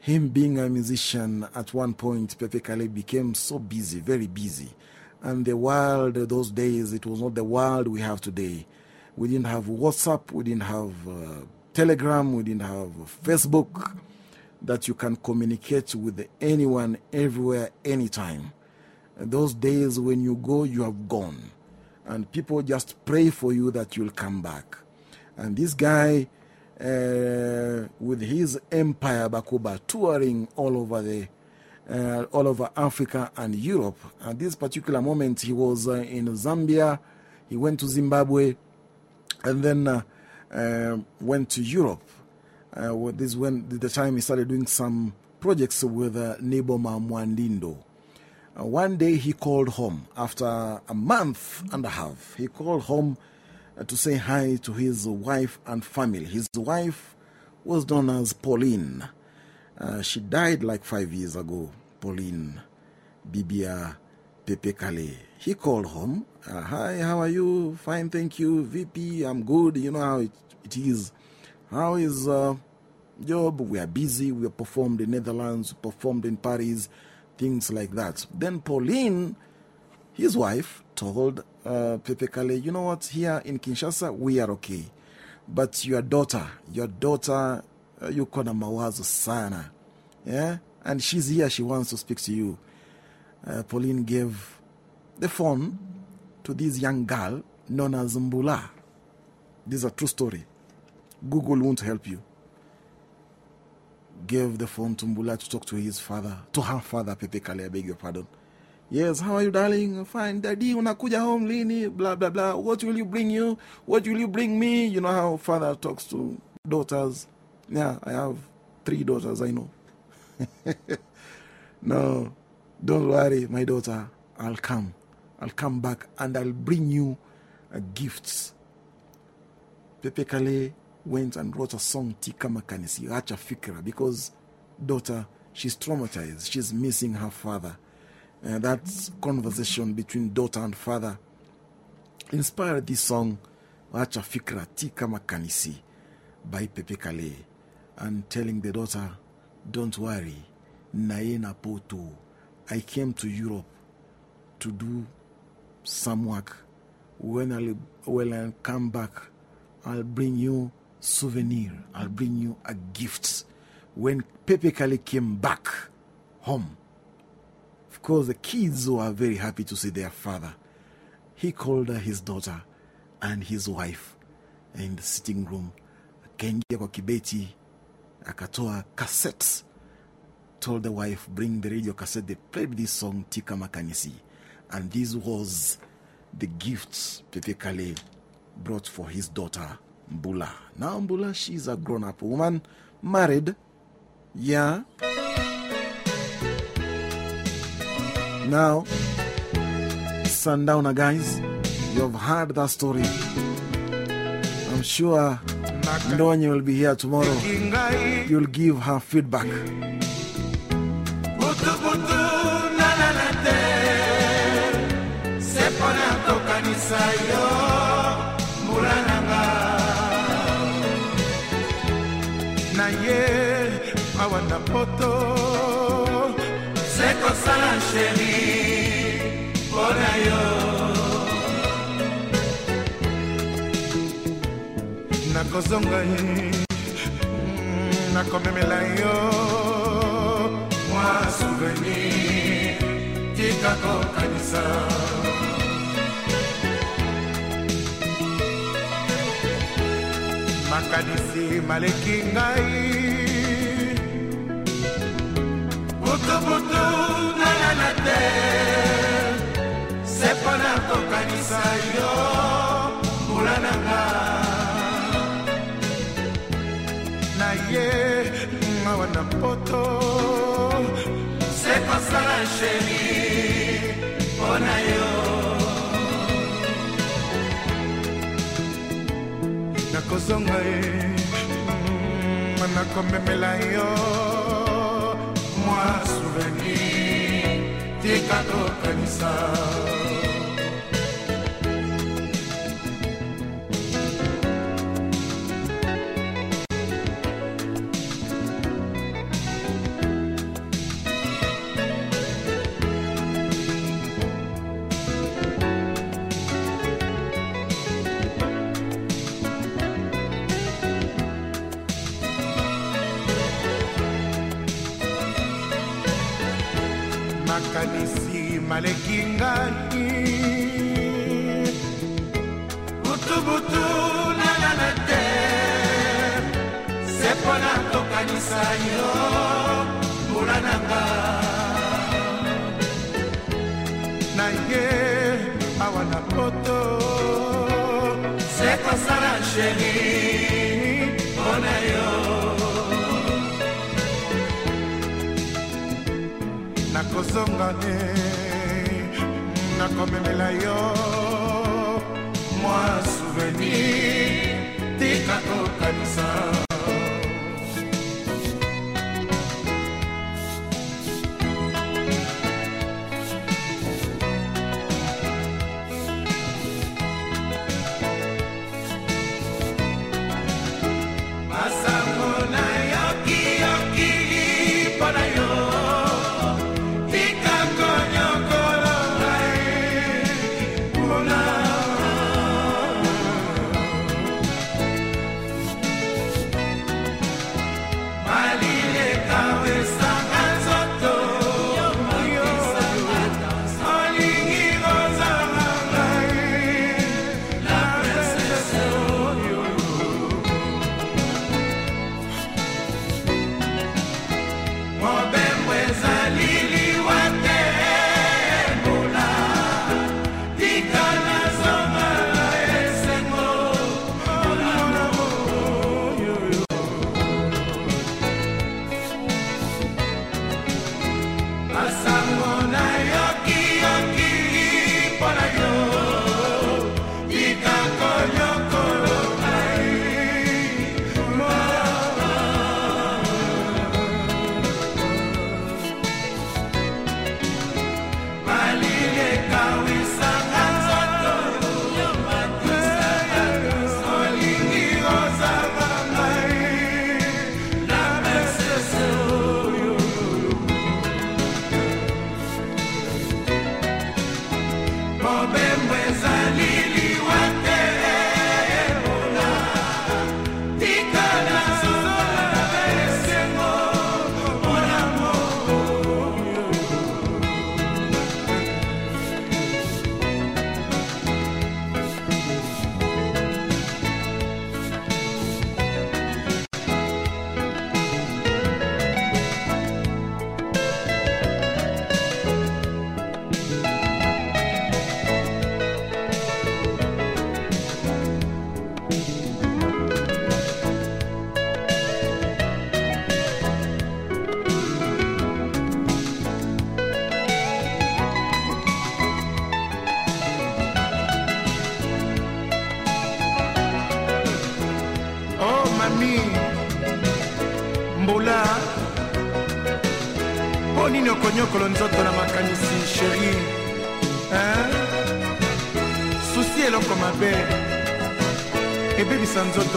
Him being a musician, at one point, Pepe Kalle became so busy, very busy. And the world, those days, it was not the world we have today. We didn't have WhatsApp, we didn't have uh, Telegram, we didn't have Facebook that you can communicate with anyone, everywhere, anytime. Those days when you go, you have gone. And people just pray for you that you'll come back. And this guy, uh, with his empire, Bakuba, touring all over, the, uh, all over Africa and Europe. At this particular moment, he was uh, in Zambia, he went to Zimbabwe, and then went to Europe. This when the time he started doing some projects with uh, Nyboma Mwandido. one day he called home after a month and a half. He called home to say hi to his wife and family. His wife was known as Pauline. Uh, she died like five years ago, Pauline Bibia Pepe Kalle. He called home. Uh, hi, how are you? Fine, thank you. VP, I'm good. You know how it, it is. How is uh, job? We are busy. We performed in Netherlands, performed in Paris, things like that. Then Pauline, his wife, told uh, Pepe Kalle, you know what, here in Kinshasa, we are okay. But your daughter, your daughter, uh, call na mawazo sana. Yeah? And she's here, she wants to speak to you. Uh, Pauline gave the phone to this young girl known as Mbula. This is a true story. Google won't help you. Gave the phone to Mbula to talk to his father, to her father, Pepe Kalle, I beg your pardon. Yes, how are you, darling? Fine. Daddy, unakuja home lini? Blah, blah, blah. What will you bring you? What will you bring me? You know how father talks to daughters. Yeah, I have three daughters, I know. no, don't worry, my daughter. I'll come. I'll come back and I'll bring you uh, gifts. Pepe Kalle went and wrote a song, Tika Makanisi, Acha Fikra, because daughter, she's traumatized. She's missing her father. Uh, that conversation between daughter and father inspired this song, Acha Fikra Tika Makanisi by Pepe Kalle, and telling the daughter, Don't worry, Naena Poto. I came to Europe to do some work. When I, when I come back, I'll bring you souvenir. I'll bring you a gift. When Pepe Kalle came back home, of course, the kids were very happy to see their father. He called his daughter and his wife in the sitting room. Akaingia kwa kibeti, akatoa cassettes. Told the wife, bring the radio cassette. They played this song, Tika Makanisi. And this was the gift Pepe Kalle brought for his daughter, Mbula. Now, Mbula, she's a grown up woman, married. Yeah. Now, Sundowner guys, you've heard that story. I'm sure Ndonye will be here tomorrow. You'll give her feedback. Awa na poto. Se kosala sheri mpo na yo. Nakozonga ye mm, nakomemela yo. Mwa souvenir tika kokanisa. Makanisi maleki ngai butubutu nalala te. Se mpo na kokanisa yo mbula na nga na ye mawa na poto. Se kosala sheri mpo na yo nakozonga ye mm, nakomemela yo mwa souvenir tika kokanisa makanisi שלי בוא נאיור nakozonga te nakomemela yo. Mwa souvenir tika kokanisa.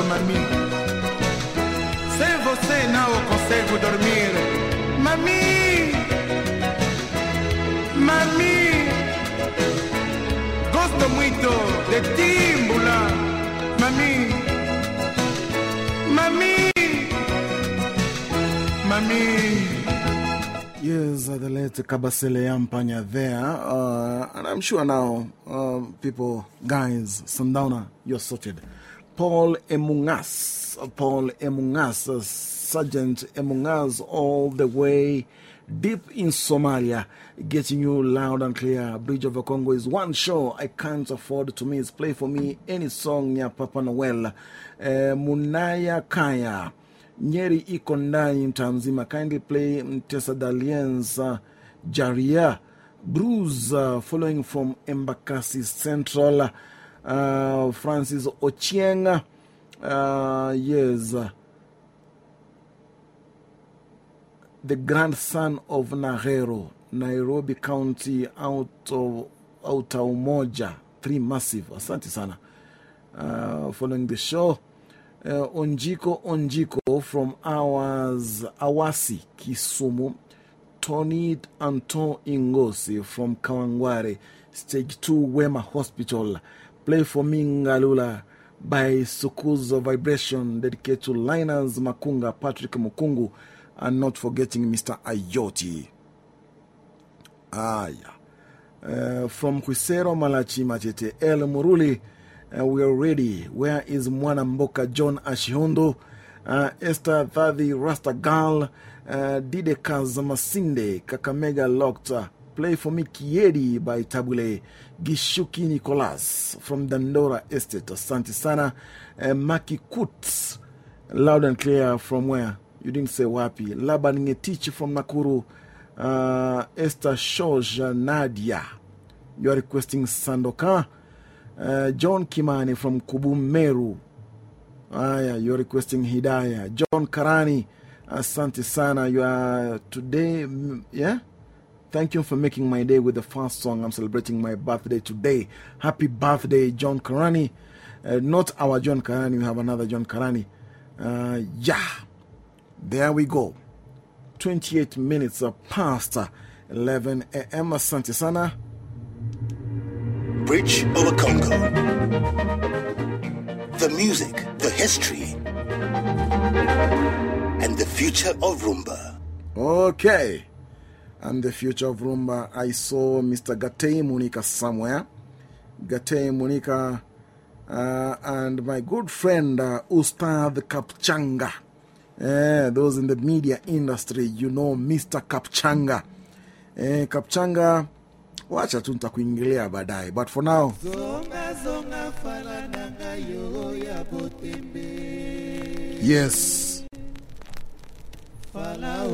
Mami. Se você não consegue dormir mami. Mami. Gosto muito de mami. Mami. Mami. Yes, Kabasele there. Uh, and I'm sure now, uh, people, guys, Sundowner, you're sorted. Paul Emungas, Paul Emungas, uh, Sergeant Emungas, all the way deep in Somalia, getting you loud and clear. Bridge of the Congo is one show I can't afford to miss. Play for me any song near Papa Noel. Uh, Munaya Kaya. Nyeri iko ndani mtaa mzima. Kindly play Mtesa Daliens uh, Jaria Bruce uh, following from Embakasi Central. Uh, Francis Ochieng. Uh, yes. The grandson of Nahero, Nairobi County, out of Outer. Three massive. Asante sana. Uh, following the show. Uh, Onjiko Onjiko from ours, Awasi, Kisumu. Tony Anton Ingosi from Kawangware, Stage 2 Wema Hospital. Play for me Ngalula by Sukuzo Vibration, dedicated to Liners Makunga, Patrick Mukungu, and not forgetting Mr. Ayoti. Ah, yeah. Uh, from Kwisero Malachi Machete, El Muruli. Uh, we are ready. Where is Mwana Mboka John Ashihondo, uh, Esther Thadi Rasta Girl, uh, Dide Kazamasinde, Kakamega Locked, Play for Me Kiedi by Tabule, Gishuki Nicolas from Dandora Estate, Asante Sana, uh, Maki Kut, loud and clear from where? You didn't say wapi. Laban Ngetich from Nakuru, uh, Esther Shoja Nadia. You are requesting Sandoka. Uh, John Kimani from Kubumeru. Aya, you're requesting Hidaya. John Karani, Asante Sana. You are today, yeah? Thank you for making my day with the first song. I'm celebrating my birthday today. Happy birthday, John Karani. Uh, not our John Karani, we have another John Karani. Uh, yeah, there we go. 28 minutes past 11 a.m. Asante Sana. Bridge over Congo. The music, the history, and the future of Rumba. Okay. And the future of Rumba, I saw Mr. Gatei Munika somewhere. Gatei Munika uh, and my good friend uh, Ustad Kapchanga. Eh, those in the media industry, you know Mr. Kapchanga. Eh, Kapchanga. wacha tu but for now zonga zonga fala nanga yo yes fala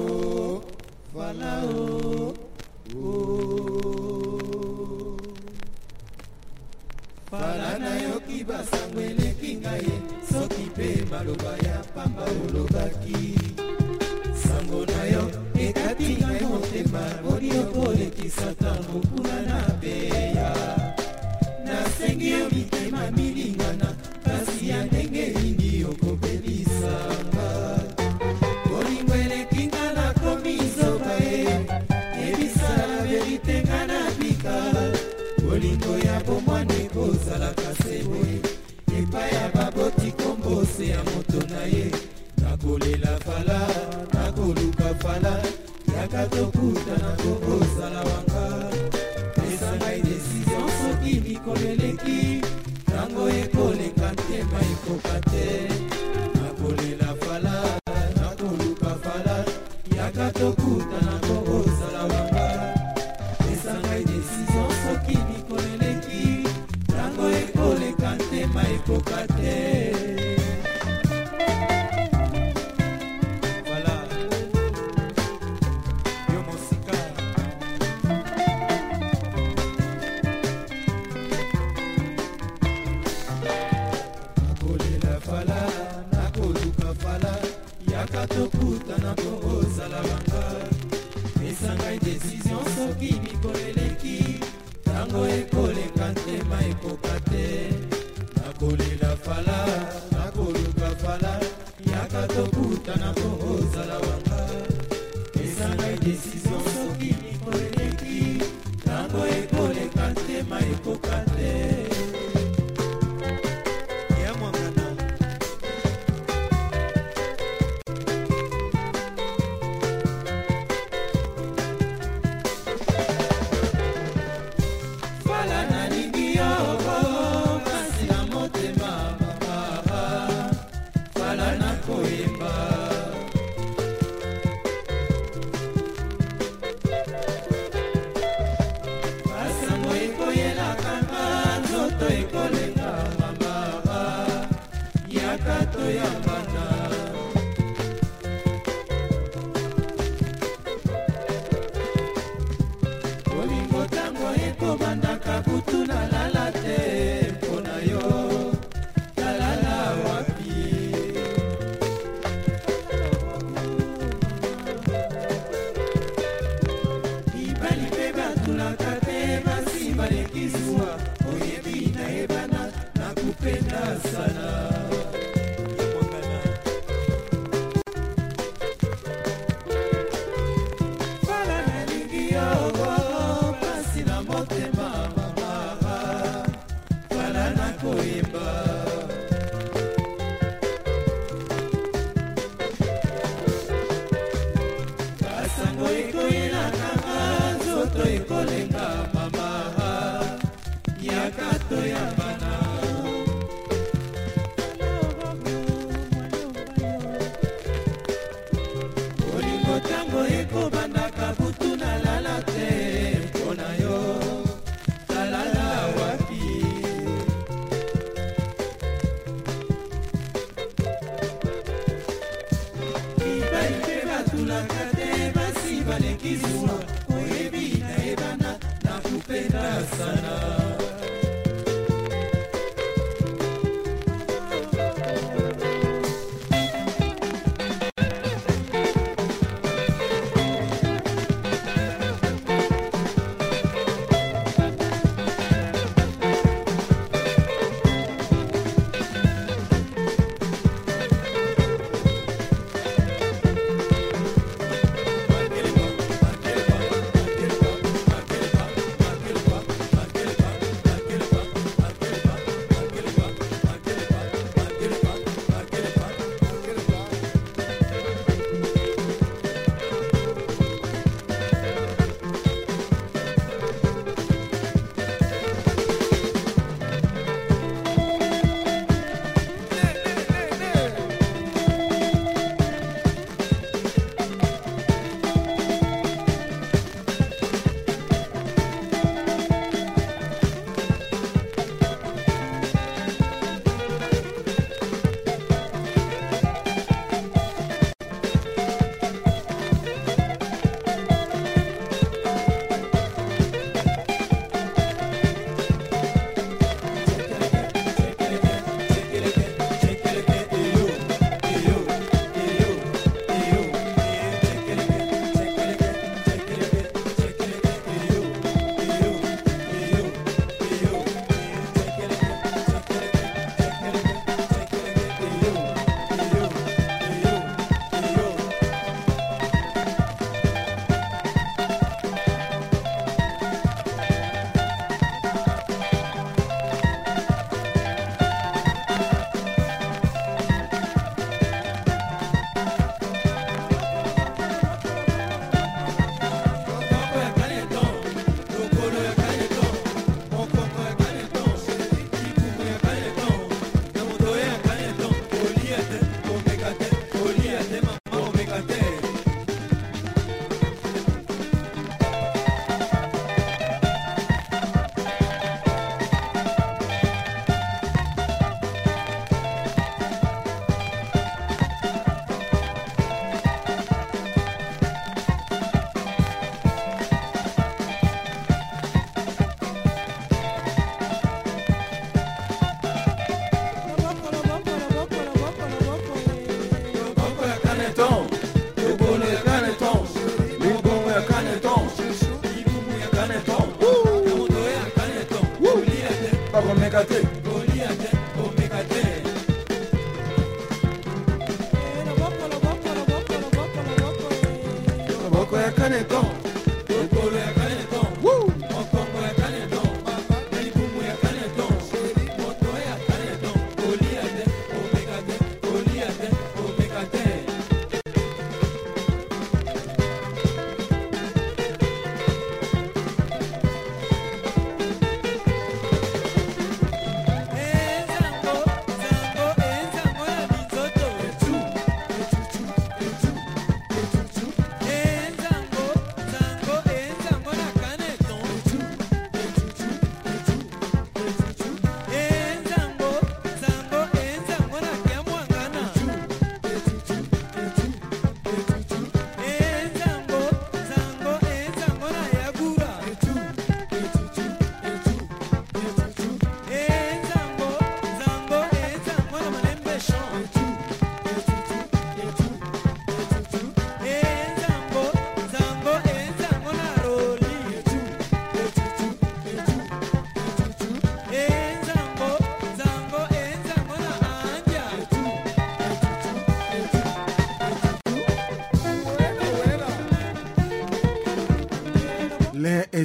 o fala o oh. fala nayoki basango eleki ngai soki mpe maloba ya pamba olobaki sango na yo ekati ngai motema boli okolekisa ntango kuna na beya nasengi yo mitema milingana ozalaka se boye.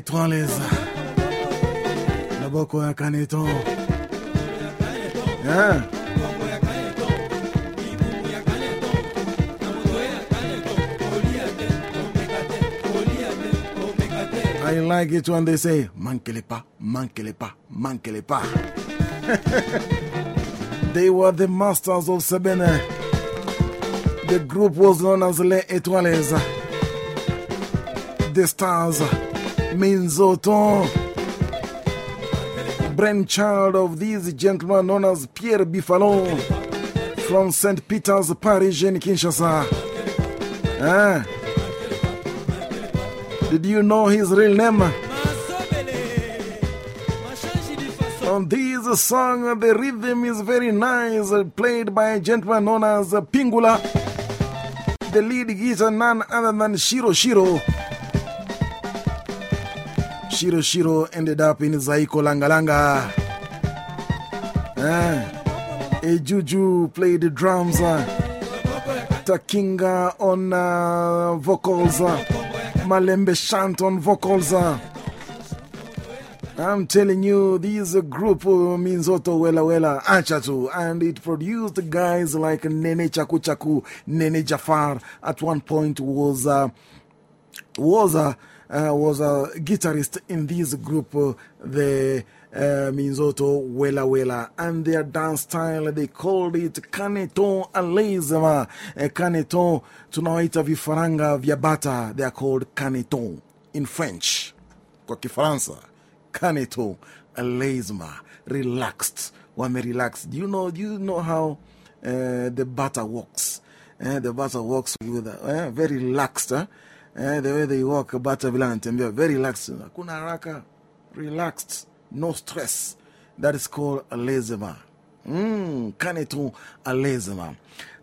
Les étoiles. Loboko ya Kaneton. Hein? I like it when they say, manquez pas, manquez pas, manquez pas. they were the masters of Sebene. The group was known as Les Étoiles. The Stars, Minzoton, brainchild of these gentlemen known as Pierre Bifalon from St. Peter's Parish in Kinshasa. Ah. Did you know his real name? On this song, the rhythm is very nice, played by a gentleman known as Pingula. The lead guitar, none other than Shiro Shiro. Shiro Shiro ended up in Zaiko Langalanga. Ah, Ejuju played the drums. Uh, Takinga on uh, vocals. Uh, Malembe Shant on vocals. Uh. I'm telling you, this group uh, means Otto Wela Wela Achatu, and it produced guys like Nene Chaku Chaku, Nene Jafar. At one point was uh, was a uh, was a guitarist in this group, uh, the uh, Minzoto Wela Wela, and their dance style they called it Caneton Alezema. Uh, Caneton, tunawaita vifaranga vya bata, they are called Caneton in French. Kwa Kifaransa, Caneton Alezema, relaxed. Wame relaxed. Do you know, do you know how uh, the butter works? Uh, the butter works with uh, very relaxed. Uh, uh, the way they walk, butter vile anatembea, very relaxed. Hakuna haraka, relaxed, no stress. That is called a lezema. Mm, Caneton Alezema.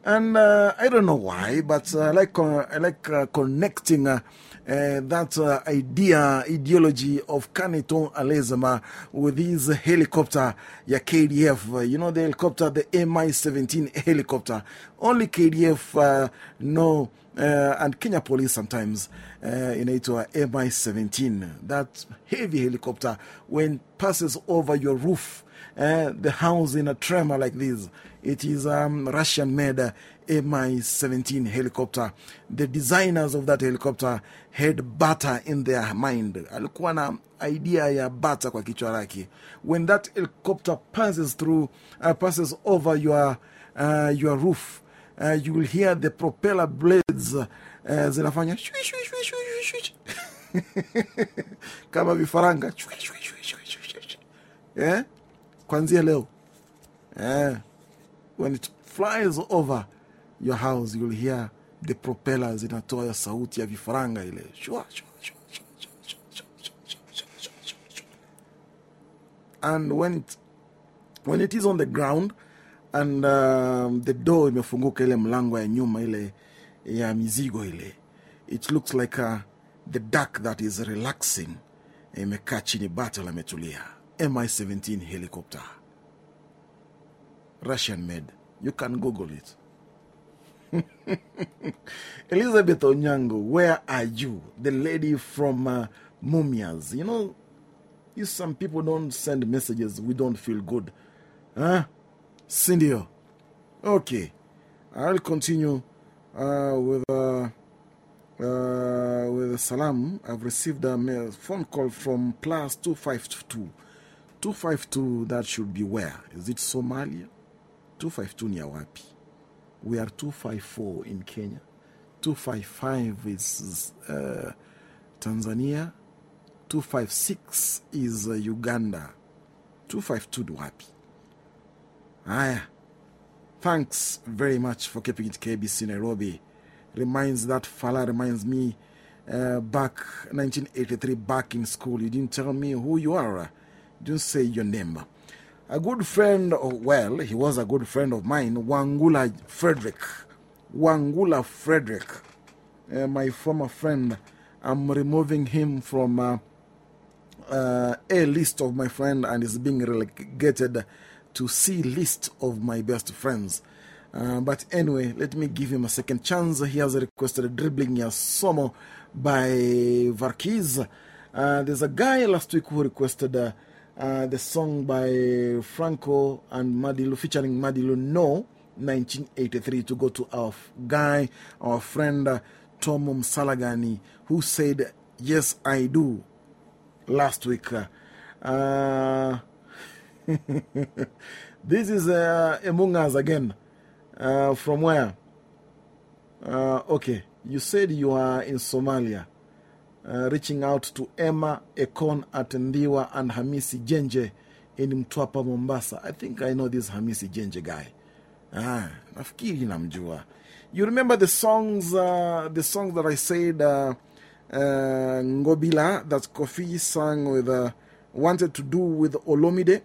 And uh, I don't know why, but uh, I like, uh, I like uh, connecting uh, that idea, ideology of Caneton Alezema with this helicopter, ya KDF. You know, the helicopter, the MI 17 helicopter. Only KDF know, uh, and Kenya police sometimes, uh, inaitwa MI 17. That heavy helicopter, when passes over your roof, uh, the house in a tremor like this. It is a um, Russian made Mi 17 helicopter. The designers of that helicopter had butter in their mind. Alikuwa idea ya butter kwa kichwa. When that helicopter passes through, uh, passes over your, uh, your roof, uh, you will hear the propeller blades uh, zinafanya kama vifaranga. Yeah? kwanzia leo yeah. when it flies over your house you'll hear the propeller zinatoa ya sauti ya vifaranga ile shua, shua, shua. and when it, when it is on the ground and um, the door imefunguka ile mlango ya nyuma ile ya mizigo ile, it looks like uh, the duck that is relaxing imekaa chini, battle ametulia. Mi-17 helicopter. Russian made. You can Google it. Elizabeth Onyango, where are you? The lady from uh, Mumias. You know, you some people don't send messages, we don't feel good. Huh? Cindy. Okay. I'll continue uh, with, uh, uh, with Salam. I've received a phone call from plus 252. 252, that should be where? Is it Somalia? 252 near Wapi. We are 254 in Kenya. 255 is uh, Tanzania. 256 is uh, Uganda. 252 Dwapi. Aya. Thanks very much for keeping it KBC Nairobi. Reminds that fella reminds me uh, back 1983, back in school. You didn't tell me who you are, you didn't say your name. A good friend, of, well, he was a good friend of mine, Wangula Frederick. Wangula Frederick, uh, my former friend. I'm removing him from uh, uh, A list of my friend and is being relegated to see list of my best friends. Uh, but anyway, let me give him a second chance. He has requested Dribbling Yasomo by Verckys. Uh, there's a guy last week who requested uh, the song by Franco and Madilu featuring Madilu No 1983 to go to our guy, our friend uh, Tomum Salagani, who said, Yes, I do, last week. This is uh, among us again. Uh, from where? Uh, okay, you said you are in Somalia. Reaching out to Emma Ekon Atendiwa and Hamisi Jenje in Mtwapa, Mombasa. I think I know this Hamisi Jenje guy. Ah, namjua. You remember the songs, uh, the songs that I said, uh, Ngobila, that Kofi sang with, wanted to do with Olomide.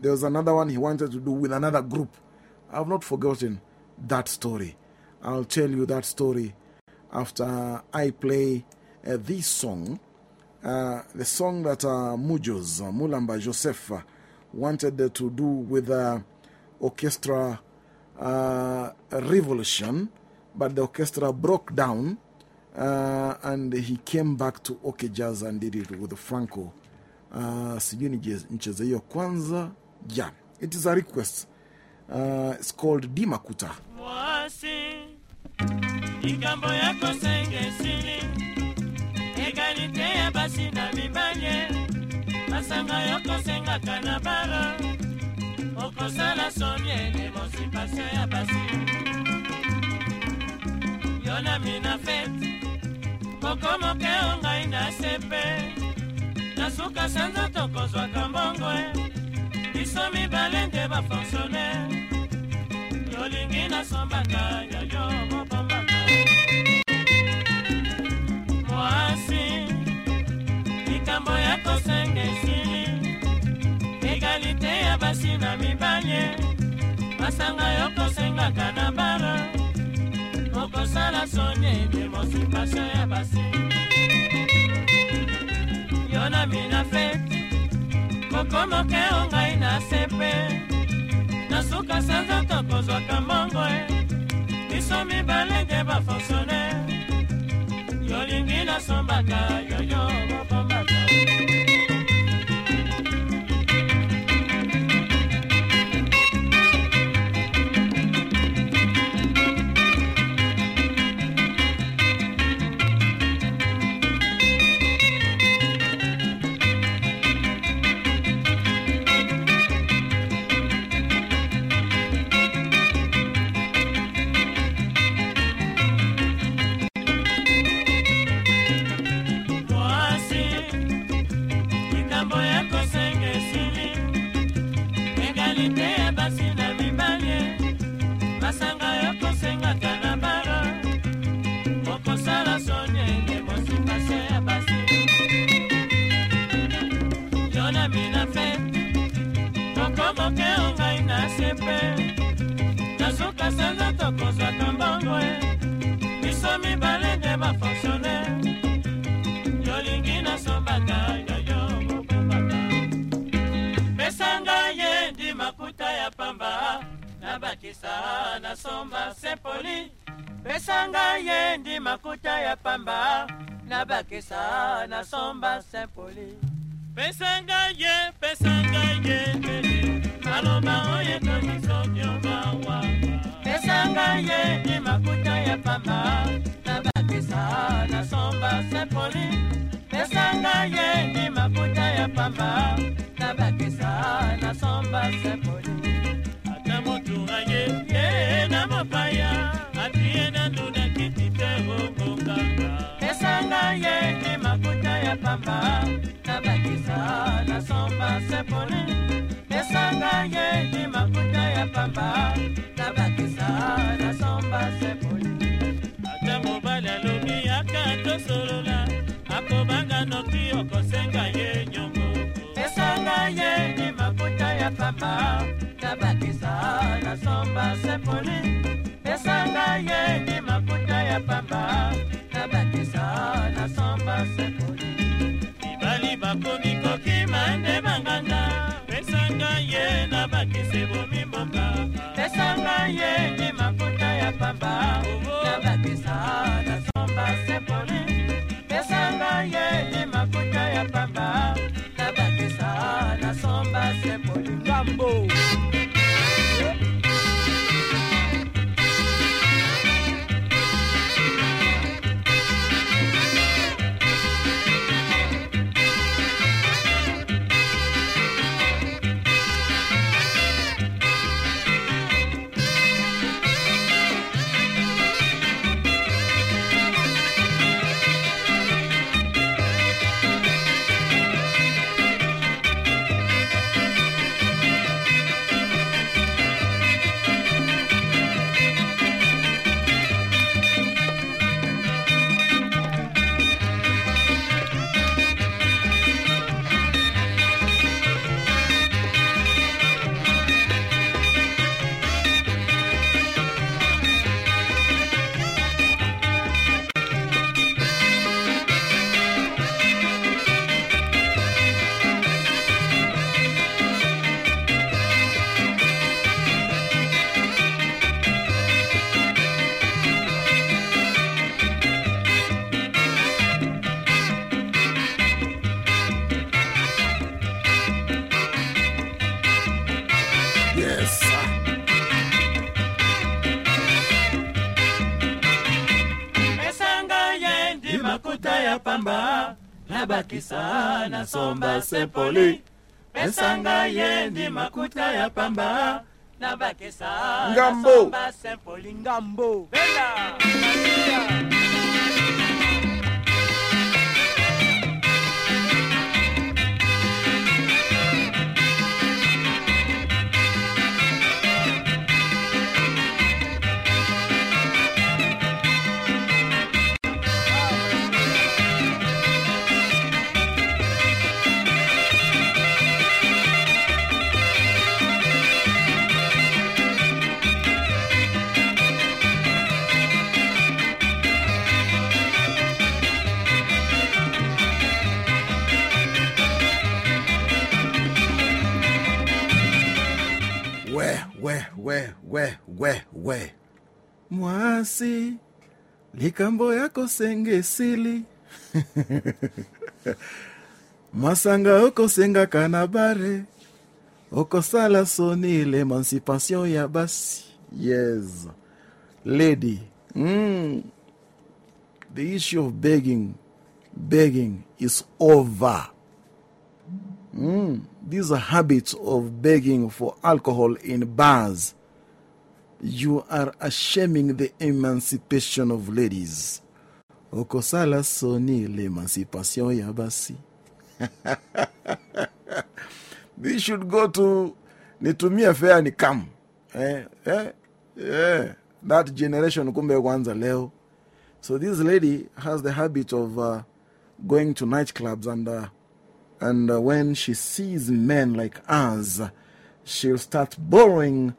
There was another one he wanted to do with another group. I've not forgotten that story. I'll tell you that story after I play uh, this song. Uh, the song that uh, Mujos, uh, Mulamba Joseph, wanted to do with uh, orchestra revolution, but the orchestra broke down and he came back to OK Jazz and did it with Franco. Uh, sijui nicheze kwanza. Yeah, it is a request. Uh, it's called Dimakuta. mwasi likambo ya kosenga esili egalite ya basi na mibale masanga yo kosengaka na bara okosala soni ene mosipasio ya basi. Yo na mina fete kokomokeo ngai na sepe. Na suka sanza tokozwaka mbongo e biso mibale nde bafonctionnaire yolingi nasombaka yayo mobombaka mwasi likambo ya kosenga esili. Egalite ya basi na mibale masanga yo kosengaka na bara. Okosala soni ede mosipasio ya basi. Yo na mina fete kokomokeo ngai na sepe nasuka sanza tokozwaka mbongo e. Biso mibale nde bafonctionnaire yolingi nasombaka yoyo mobombaka sepe nazuka sanza tokozwaka mbongo e biso mibale nde bafonctionnaire yolingi nasombaka yoyo mobombaka pesanga ye ndi makuta ya pamba. Nabakisa nasomba sepoli pesanga ye ndi makuta ya pamba. Nabakisa nasomba simpoli pesanga ye pesanga ye maloba oyo ekomiso byobawa pesanga ye ni makuta ya pamba. Na bakisa na somba sepoli pesanga ye ni makuta ya pamba. Na bakisa na somba sepoli ata motura ye ye na mopaya atie na nduna. Pamba nabakisa nasomba simpoli pesanga ye ndi makuta ya pamba nabakisa nasomba simpoli ata mobali alobi aka tosolola akobanga noki okosenga ye nyongo. Pesanga ye ndi makuta ya pamba nabakisa nasomba simpoli pesanga ye ndi makuta ya pamba nabakisa nasomba simpoli mibali bakomi kokima nde banganga. Pesanga ye na bakise bomi mboka. Pesanga ye ndi makuta ya pamba. Nabakisa nasomba nabakisa nasomba sepoli pesanga ye ndi makuta ya pamba. nabakisa Ngambo. nasomba sepoli ngambo. Bela Maria. We we we we. Mwasi likambo yako sengesili masanga okosengaka na bare okosala soni l'emancipation ya basi. Yes. Lady mm. the issue of begging begging is over. Mm, these habits of begging for alcohol in bars. You are ashaming the emancipation of ladies. Okosala soni l'emancipation yabasi. This should go to nitumie fea ni kam. Eh, eh, eh. That generation kumbe kwanza leo. So this lady has the habit of uh, going to nightclubs and uh, and uh, when she sees men like us, she'll start borrowing,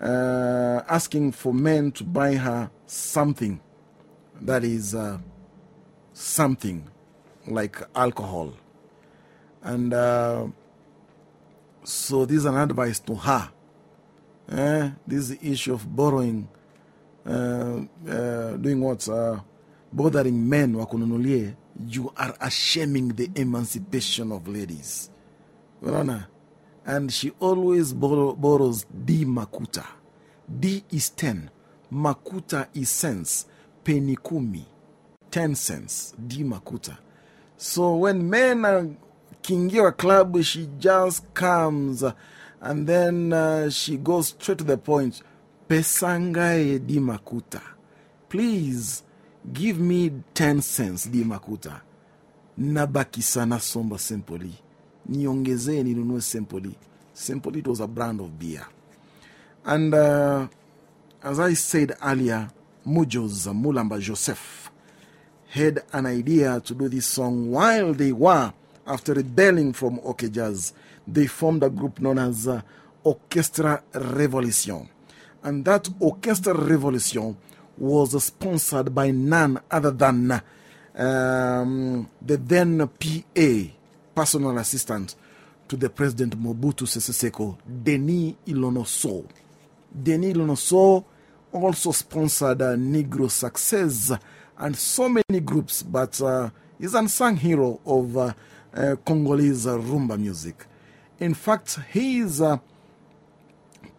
uh, asking for men to buy her something that is uh, something like alcohol. And so, this is an advice to her. Eh? This issue of borrowing doing what? Bothering men wakununulie, you are ashaming the emancipation of ladies. Unaona? And she always borrow, borrows D Makuta. D is 10. Makuta is cents. Penny kumi. 10 cents. D Makuta. So when men are Kingira club, she just comes and then uh, she goes straight to the point. Pesanga di makuta. Please give me 10 cents di makuta. Nabaki sana somba simply. Niongezee ninunue simply. Simply it was a brand of beer. And uh, as I said earlier, Mujos Mulamba Joseph had an idea to do this song while they were, after rebelling from OK Jazz, they formed a group known as uh, Orchestra Revolution. And that Orchestra Revolution was sponsored by none other than um, the then PA, personal assistant to the President Mobutu Sese Seko, Denis Ilonoso. Denis Ilonoso also sponsored uh, Negro Success and so many groups, but uh, he's an unsung hero of uh, uh, Congolese rumba music. In fact, his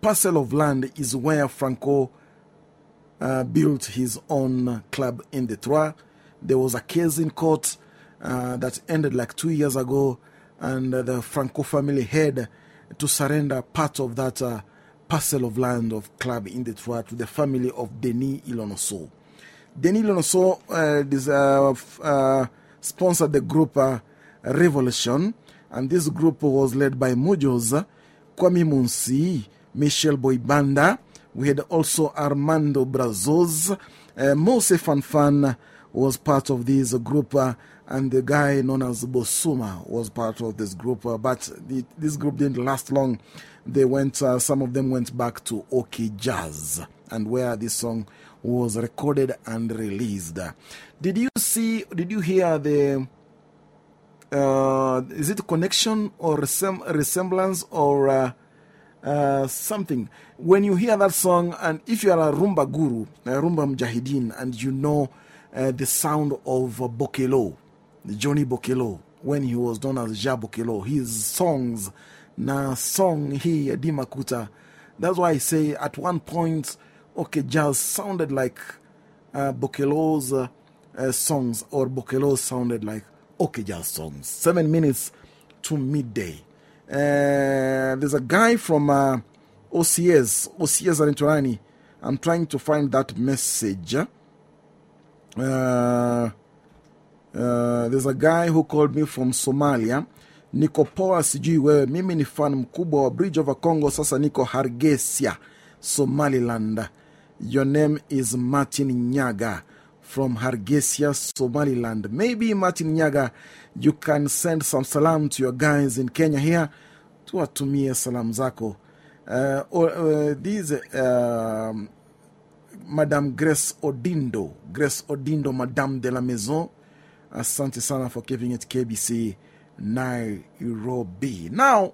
parcel of land is where Franco built his own club Un Deux Trois. There was a case in court that ended like two years ago, and the Franco family had to surrender part of that parcel of land of club Un Deux Trois to the family of Denis Ilonoso. Denis Ilonoso uh, uh, sponsored the group uh, Revolution, and this group was led by Mujos, Kwamy Munsi, Michel Boybanda. We had also Armando Brazos. Uh, Mose Fanfan was part of this group, uh, and the guy known as Bosuma was part of this group. Uh, but the, this group didn't last long. They went, uh, some of them went back to OK Jazz, and where this song was recorded and released. Did you see, did you hear the is it connection or resem resemblance or uh, something? When you hear that song, and if you are a Rumba guru, a Rumba Mujahideen, and you know uh, the sound of uh, Bokelo, Johnny Bokelo, when he was known as Ja Bokelo, his songs, na song he, Dimakuta, that's why I say at one point, OK Jazz sounded like Bokelo's songs, or Bokelo sounded like OK Jazz songs. Seven minutes to midday. Uh, there's a guy from uh, OCS, OCS Arinturani. I'm trying to find that message. Uh, uh, there's a guy who called me from Somalia. Niko poa, wewe. Mimi ni fan mkubwa wa Bridge over Congo. Sasa niko Hargeisa, Somaliland. Your name is Martin Nyaga from Hargeisa, Somaliland. Maybe Martin Nyaga, you can send some salam to your guys in Kenya here. Tuwatumie salam zako. Uh, uh, these, uh, Madame Grace Odindo, Grace Odindo, Madame de la Maison. Asante sana for giving it KBC Nairobi. Now,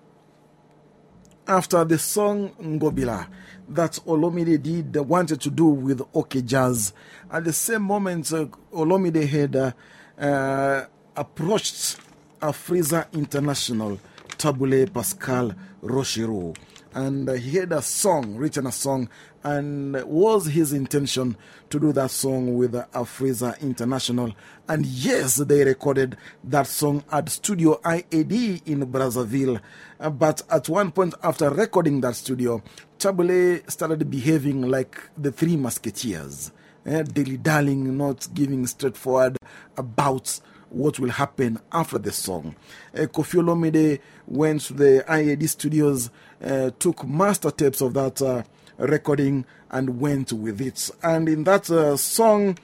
after the song Ngobila that Olomide did, wanted to do with OK Jazz, at the same moment, uh, Olomide had uh, uh, approached Afrisa International, Tabu Ley Pascal Rochereau, and uh, he had a song, written a song, and was his intention to do that song with Afrisa International. And yes, they recorded that song at Studio IAD in Brazzaville. Uh, but at one point after recording that studio, Tabu Ley started behaving like the Three Musketeers. Eh, dilly dallying, not giving straightforward uh, about what will happen after the song. Uh, Kofi Olomide went to the IAD studios, uh, took master tapes of that uh, recording, and went with it. And in that song,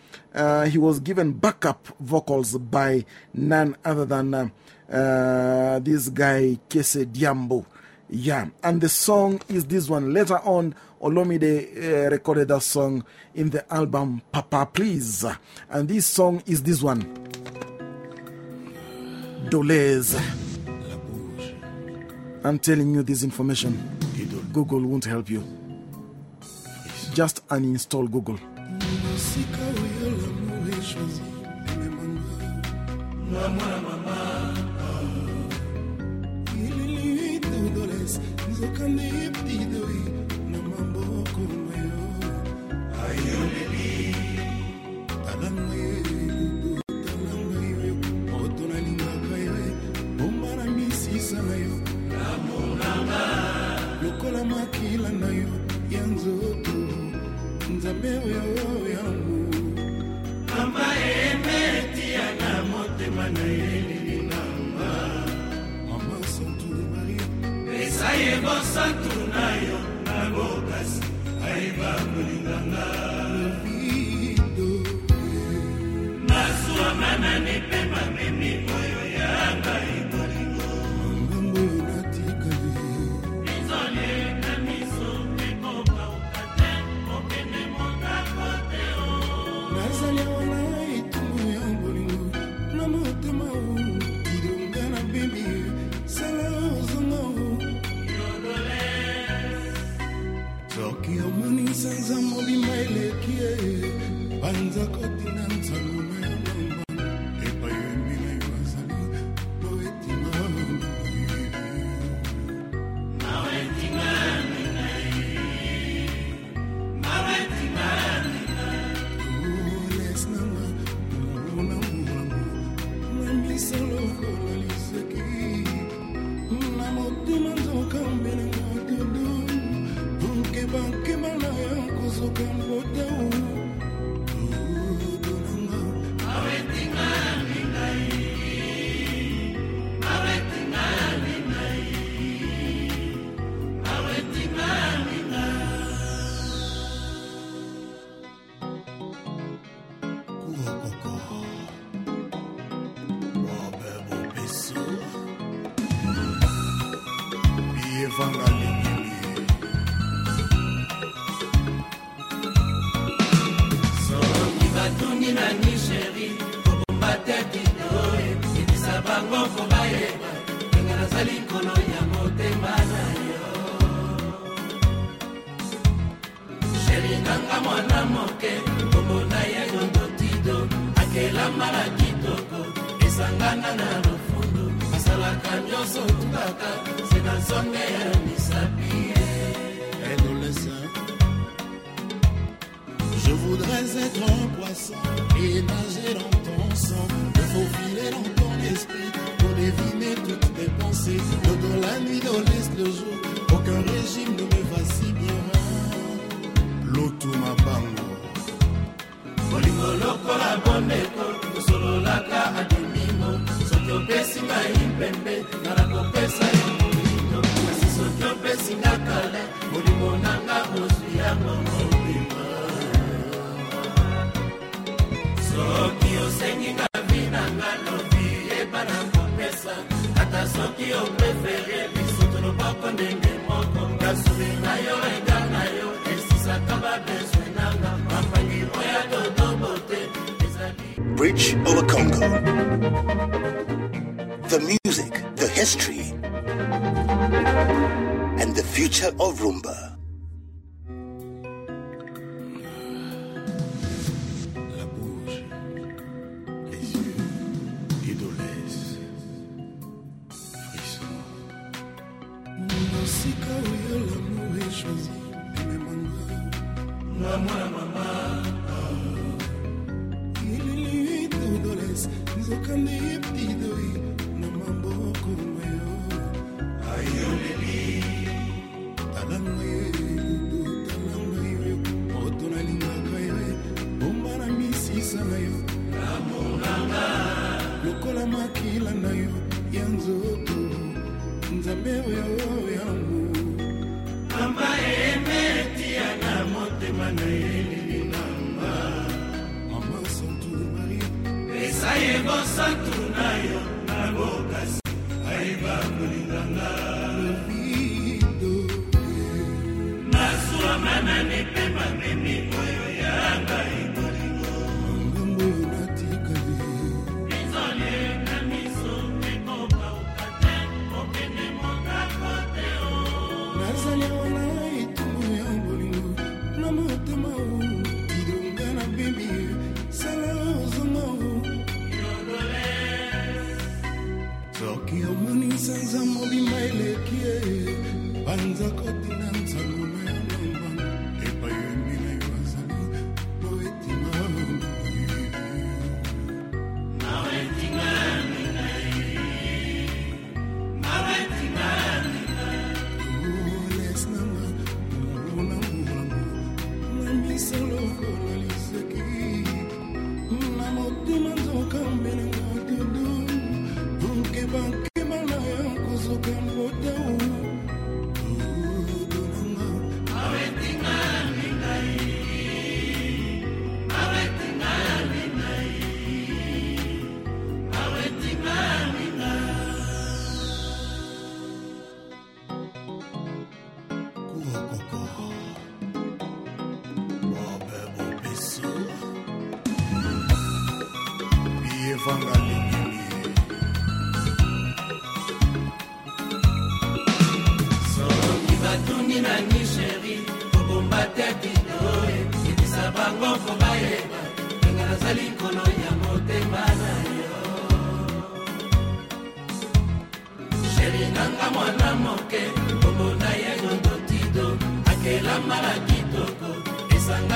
he was given backup vocals by none other than this guy, Kese Diambo. Yeah, and the song is this one. Later on, Olomide recorded that song in the album Papa Please. And this song is this one dollars. I'm telling you this information. Google won't help you. Just uninstall Google. nzoto nzambe oyo yango. Mama eme etia na motema na ye lilingamba mama. Santu marie. Pesa ye bosantu na yo na bokasi ayeba kolinganga nazuwa mananipe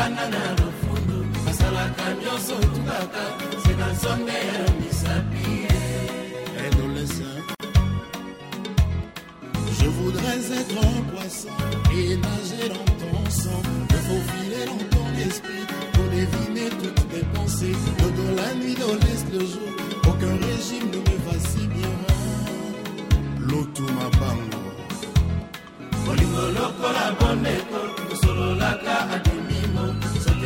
na nyonso. Je voudrais être un poisson et nager dans ton sang, me faufiler dans ton esprit pour deviner toutes tes pensées. Le dos la nuit, de l'est le jour, aucun régime ne me va si bien. Lotu Mabango. bolingo lokola bondeko tosololaka adimimo soki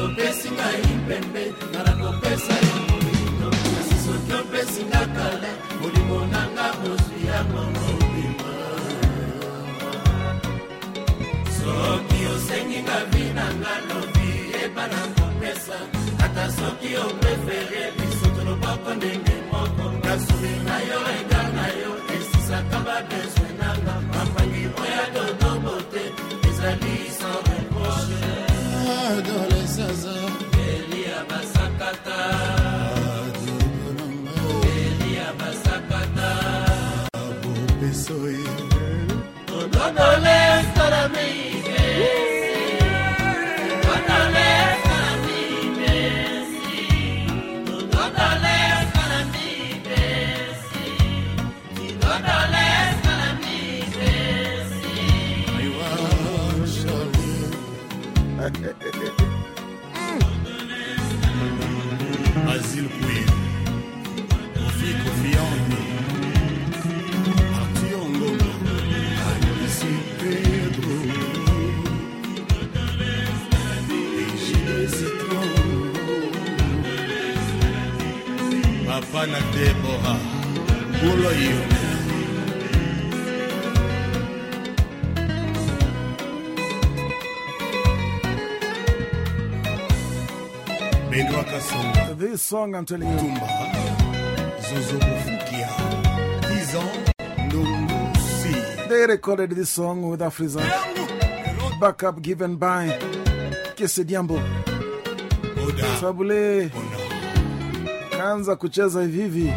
opesi ngai mpembe nga nakopesa yo molino kasi soki opesi nga kala molimo nanga ozwi yango mobima soki osengi nga vi nanga lobi yeba na kopesa. Ata soki oprefere biso toloboko ndenge moko. Kasumi na yo ega na yo esisaka babezwe nanga soy. Condoles para mí. Hehehehe Deborah, Bouloyo. This song, I'm telling you, Tumba, Zozo Bufukia, 10 ans, Ndongo they recorded this song with Afrisa. Backup given by Kese Diambo. Sabule kaanza kucheza hivi hivi.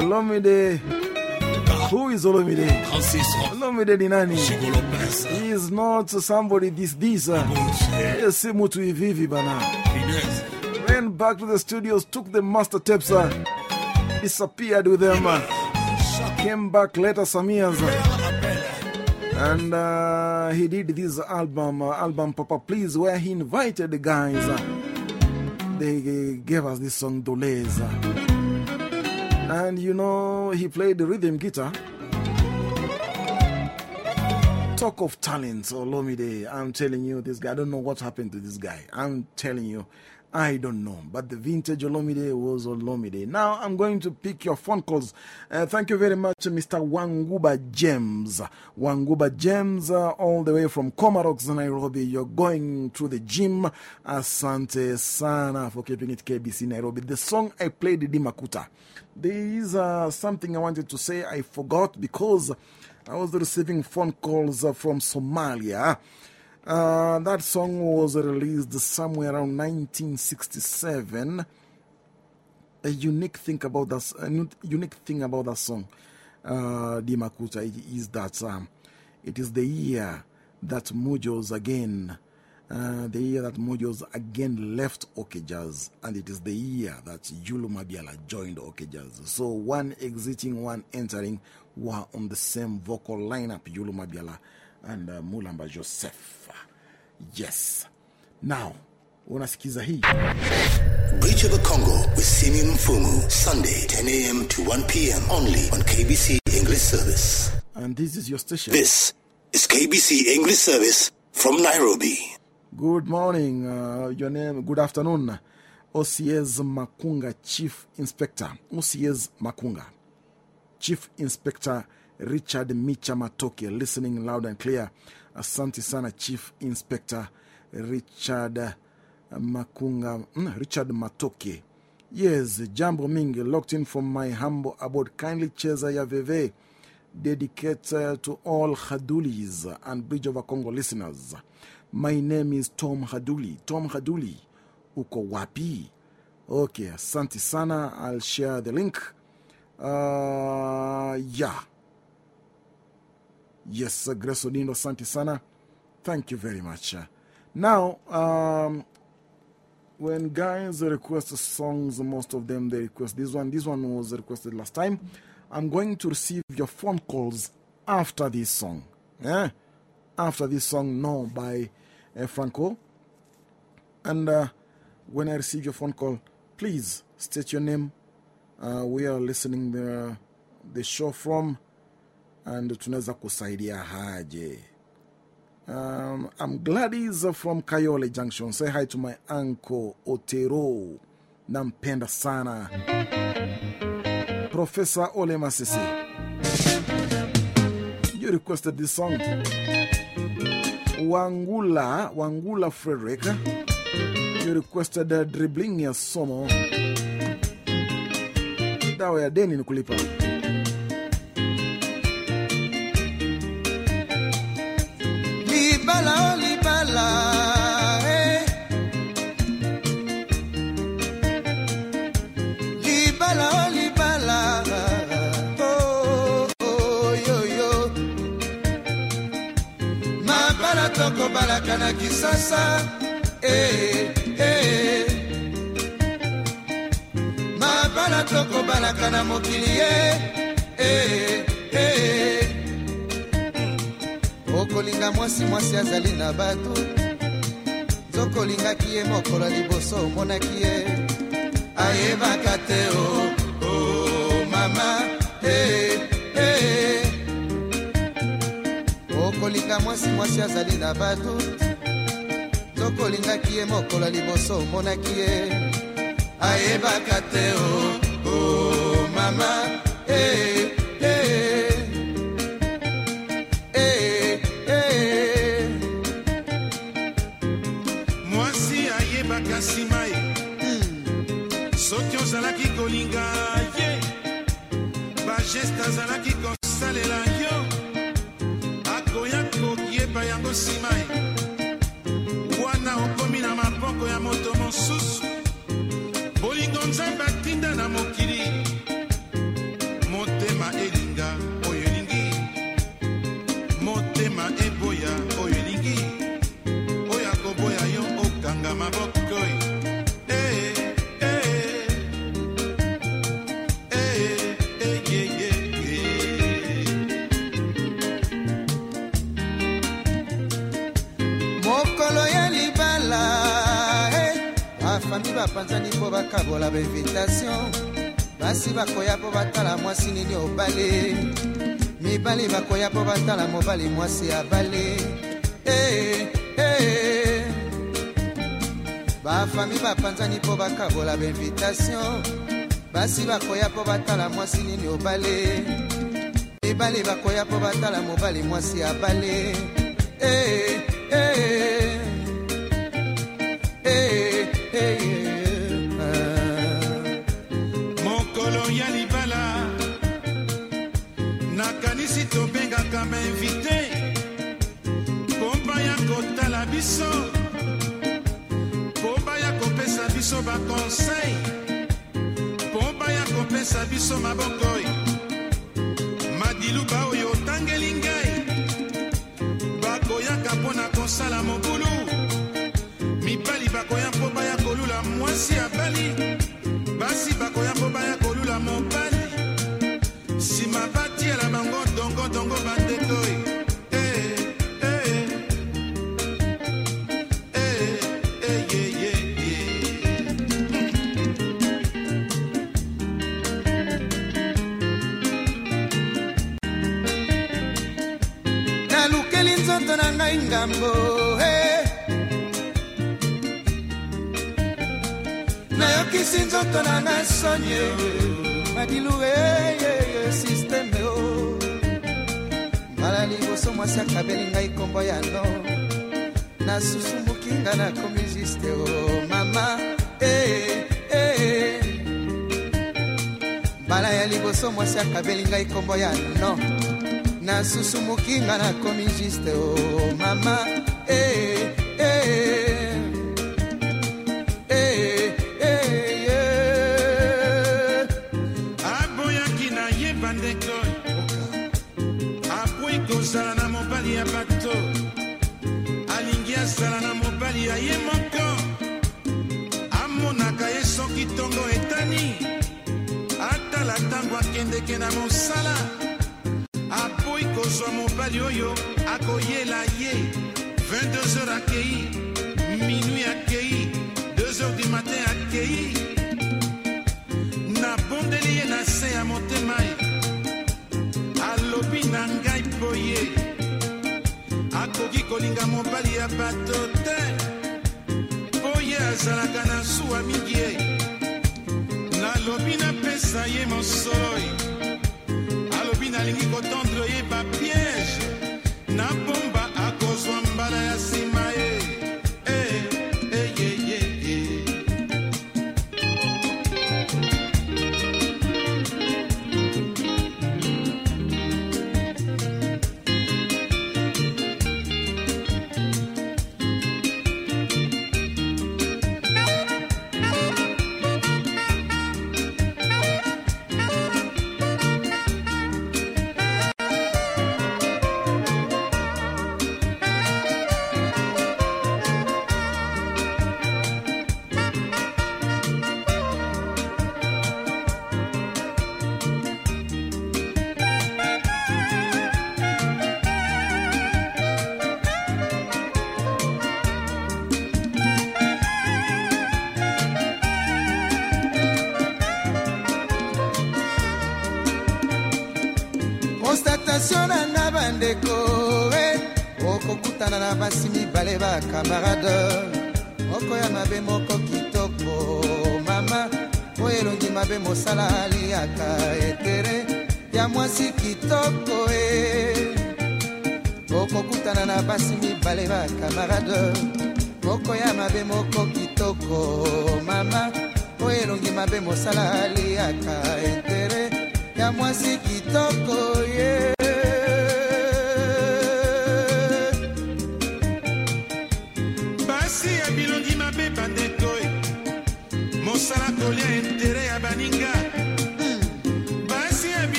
Olomide, who is Olomide? Olomide ni nani? He is not somebody this this. uh, yeye si mtu hivi hivi bana. Went back to the studios, took the master tapes, uh, disappeared with them. uh, came back later some years. and uh, he did this album, uh, album Papa Please, where he invited the guys. They gave us this song Doleza. And you know, he played the rhythm guitar. Talk of talents, Olomide. I'm telling you, this guy, I don't know what happened to this guy. I'm telling you, I don't know. But the vintage Olomide was Olomide. Now I'm going to pick your phone calls. Uh, thank you very much, Mr. Wanguba James. Wanguba James, uh, all the way from Komarock, Nairobi. You're going to the gym. Asante sana for keeping it KBC Nairobi. The song I played, Dimakuta. There is uh, something I wanted to say I forgot because I was receiving phone calls from Somalia. Uh, that song was released somewhere around 1967. A unique thing about that, a unique thing about that song, uh, Dimakuta, is that um, it is the year that Mujos again, uh, the year that Mujos again left OK Jazz, and it is the year that Youlou Mabiala joined OK Jazz. So one exiting, one entering were on the same vocal lineup, Youlou Mabiala and uh, Mulamba Joseph. Yes. Now, unasikiza hii. Bridge over the Congo with Simeon Mfumu, Sunday, 10 a.m. to 1 p.m. only on KBC English Service. And this is your station. This is KBC English Service from Nairobi. Good morning. Uh, your name, good afternoon. OCS Makunga, Chief Inspector. OCS Makunga. Chief Inspector Richard Micha Matoke, listening loud and clear. Asante sana, Chief Inspector Richard Makunga, mm, Richard Matoke, Yes, Jambo Mingi, locked in from my humble abode. Kindly cheza ya veve. Dedicate uh, to all Hadulis and Bridge over Congo listeners. My name is Tom Haduli. Tom Haduli, uko wapi? Okay, asante sana. I'll share the link. Uh, yeah. Yes, Grace Odindo, asante sana. Thank you very much. Now, um, when guys request songs, most of them they request this one. This one was requested last time. I'm going to receive your phone calls after this song. Yeah? After this song, No, by uh, Franco. And uh, when I receive your phone call, please state your name. Uh, we are listening the, the show from, and tunaweza kusaidia haje. Um, I'm glad he's from Kayole Junction. Say hi to my uncle Otero. Nampenda sana. Professor Ole Masisi. You requested this song. Wangula, Wangula Frederick. You requested dribbling ya somo. Dawa ya deni ni kulipa. Tokobalaka na kisasa eh, eh. mabala tokobalaka na mokili ye eh, eh. Okolinga mwasi mwasi azali na bato zokolingaki ye mokolo liboso omonaki ye ayebaka te o oh, oh, mama eh, eh. okolinga mwasi mwasi azali na bato zokolingaki ye mokolo liboso omonaki ye ayebaka te o oh, oh, mama eh, eh. Mobali mwasi abale eh, eh. bafami bapanzani mpo bakabola bainvitation basi bakoya mpo batala mwasi nini obale mibali bakoya mpo batala mobali mwasi abale eh, eh, okokutana na basi mibale bakamarade moko ya mabe moko kitoko mama oyo elongi mabe mosala aliaka etere. Ya mwasi kitoko e. Okokutana na basi mibale bakamarade moko ya mabe moko kitoko mama oyo elongi mabe mosala aliaka etere. Ya mwasi kitoko ye basi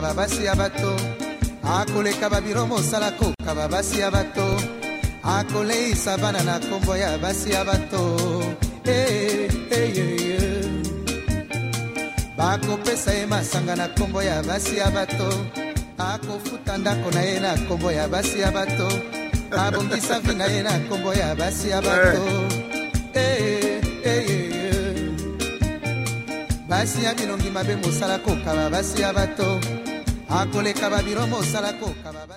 mosala kokaba basi ya bato. Akoleka babiro mosala kokaba basi ya bato. Akoleisa bana na nkombo ya basi ya bato. Eh, eh, eh, eh. bakopesa ye masanga na nkombo ya basi ya bato. Akofuta ndako na ye na nkombo ya basi ya bato. Abongisa vi na ye na nkombo ya basi ya bato. Basi ya bilongi mabe mosala kokaba basi ya bato. babiro mosala kokaba basi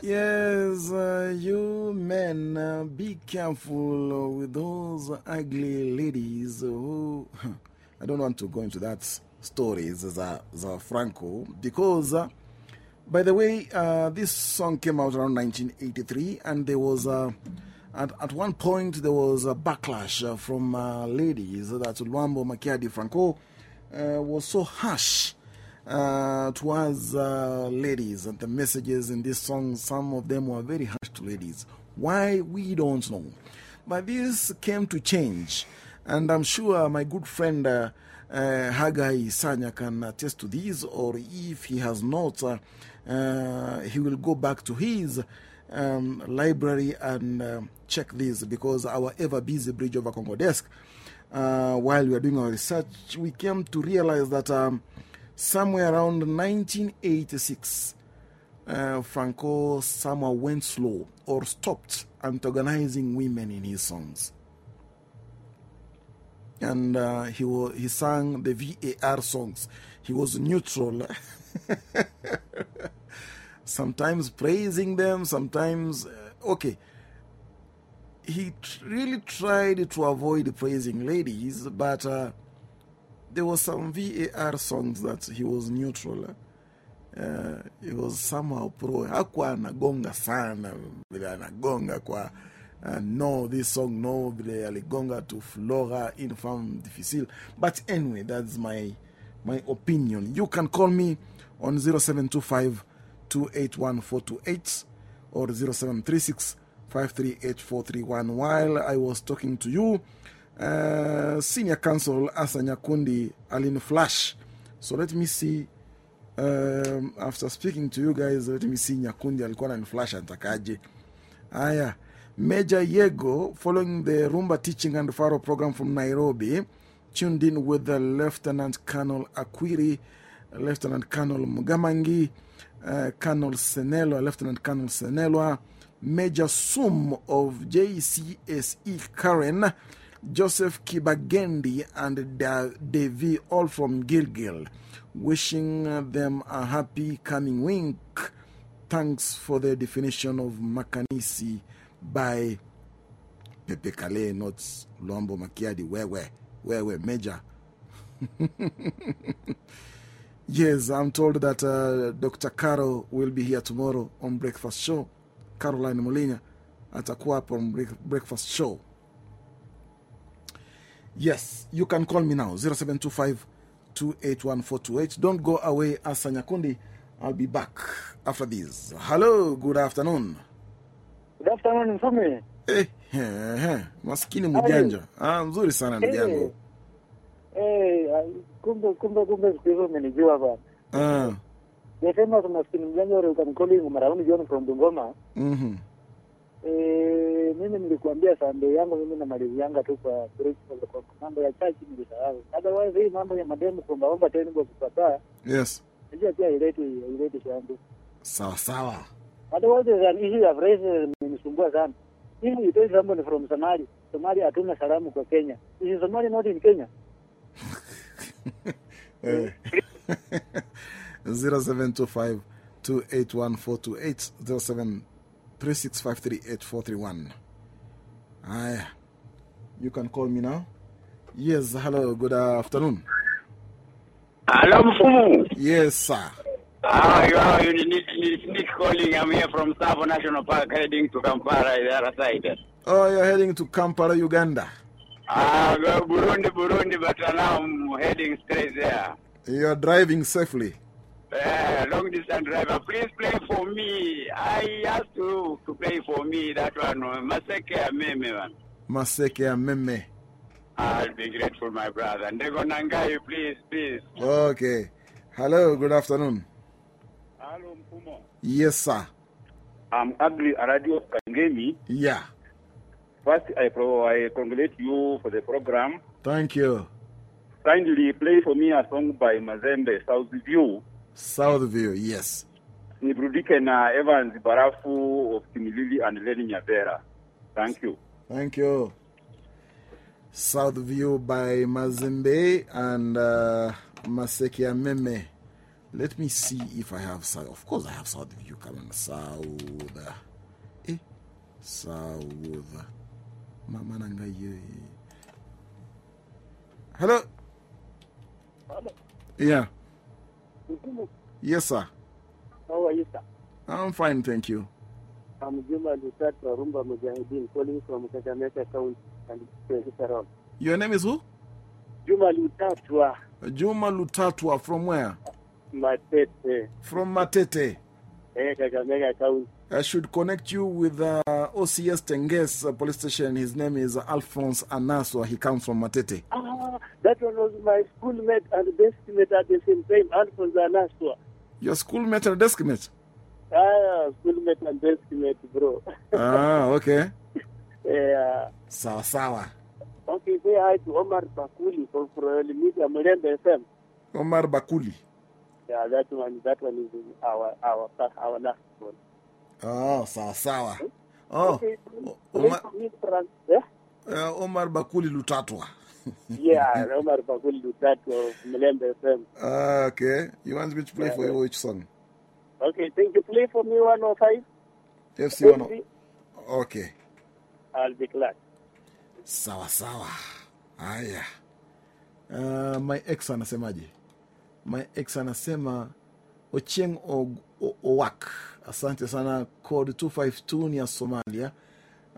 Yes, uh, you men, uh, be careful with those ugly ladies who. I don't want to go into that Za, Za Franco, because, uh, by the way, this song came out around 1983, and there was a. At, at one point, there was a backlash from ladies that Luambo Makiadi Franco was so harsh uh, towards uh, ladies. And the messages in this song, some of them were very harsh to ladies. Why? We don't know. But this came to change. And I'm sure my good friend uh, uh, Hagai Sanya can attest to this, or if he has not, uh, uh, he will go back to his um, library and check this because our ever busy Bridge over Congo desk, while we are doing our research, we came to realize that um, somewhere around 1986, uh, Franco Samuel went slow or stopped antagonizing women in his songs. And uh, he, he sang the VAR songs. He was neutral. sometimes praising them, sometimes, uh, okay. He really tried to avoid praising ladies, but there were some VAR songs that he was neutral. Uh, he was somehow pro. Hakuwa anagonga sana vile anagonga kwa uh, no this song no vile aligonga to Flora in femme difficile. But anyway, that's my my opinion. You can call me on 0725 281428 or 0736 538431. While I was talking to you, uh, Senior Counsel Asa Nyakundi Alin Flash. So let me see. Um, after speaking to you guys, let me see Nyakundi alikuwa na flash atakaje. Aya, Major Yego, following the Rumba Teaching and Faro program from Nairobi, tuned in with the Lieutenant Colonel Akwiri, Lieutenant Colonel Mugamangi, uh, Colonel Senelwa, Lieutenant Colonel Senelwa, Major Sum of JCSE Karen, Joseph Kibagendi, and Devi, all from Gilgil, wishing them a happy coming week. Thanks for the definition of Makanisi by Pepe Kalle, not Luambo Makiadi. Where, where, where, where, Major. yes, I'm told that uh, Dr. Caro will be here tomorrow on Breakfast Show. Caroline Molina atakuwa hapo Breakfast Show. Yes, you can call me now 0725 281428. Don't go away, Asa Nyakundi. I'll be back after this. Hello, good afternoon. Good afternoon, Mfumi. Eh, eh, eh, maskini mjanja. Ah, mzuri sana ndugu yangu. Eh, kumbe kumbe kumbe siku hizo umenijua bwana. Ah, Nasema maskini mjanja ule ukanikoli Marauni John from Bungoma. mhm. Eh, mimi nilikuambia Sunday yangu mimi na malizi yanga tu kwa kwa mambo ya chachi nilisahau. Otherwise hii mambo ya mademu kuombaomba tena kwa kukataa. Yes. Hiyo pia ileti ileti shangu. Sawa sawa. Otherwise an issue of racism imenisumbua sana. Hii you tell ni from Somalia. Somalia hatuna salamu kwa Kenya. Is Somalia not in Kenya? Eh. 0725 281428 0736538431. Aya. You can call me now. Yes, hello, good afternoon. Hello, Mfumu. Yes, sir. Ah, you are you need, need, need calling. I'm here from Tsavo National Park heading to Kampala, the other side. Oh, you're heading to Kampala, Uganda. Ah, Burundi, Burundi, but now I'm heading straight there. You're driving safely. Uh, long distance driver, please play for me. I asked you to play for me that one, uh, Maseke Ameme, man. Maseke Ameme. I'll be grateful, my brother. Ndego Nangai, please, please. Okay. Hello, good afternoon. Hello, Mfumu. Yes, sir. I'm Agri Radio Kangemi. Yeah. First, I, pro- I congratulate you for the program. Thank you. Kindly play for me a song by Mazembe, South View. Southview, yes. Niburudike na Evans Barafu of Kimilili and Lenny Nyabera. Thank you. Thank you. Southview by Mazembe and uh, Maseke Ameme. Let me see if I have South. Of course, I have Southview coming. South. Eh? South. Mama Nangaye. Hello? Yeah. Yes, sir. How are you, sir? I'm fine, thank you. I'm Juma Lusat Rumba Mujahideen calling from Kakamega County and Peripheral. Your name is who? Juma Lutatwa Juma Lutatwa. From where? Matete, From Matete. I should connect you with uh, OCS Tenges uh, police station. His name is Alphonse Anaswa. He comes from Matete. Ah, that one was my schoolmate and deskmate at the same time, Alphonse Anaswa. Your schoolmate and deskmate? Ah, schoolmate and deskmate, bro. ah, okay. yeah. Sawa sawa. Okay, say hi to Omar Bakuli from Royal Media Mulembe FM. Omar Bakuli. Yeah, that one, that one is our our our last one. Oh, sawa sawa. Oh, Okay. Omar, Miss Fran- yeah, uh, Omar Bakuli Lutatwa. yeah, Omar Bakuli Lutatwa of Mlembe FM. Ah, okay. You want me to play for you which song? Okay, thank you. Play for me 105. FC. Okay. I'll be glad. Sawa sawa. Haya. Uh, my ex anasemaje? My ex anasema Ochieng Owak. Asante sana. Code 252 ni ya Somalia.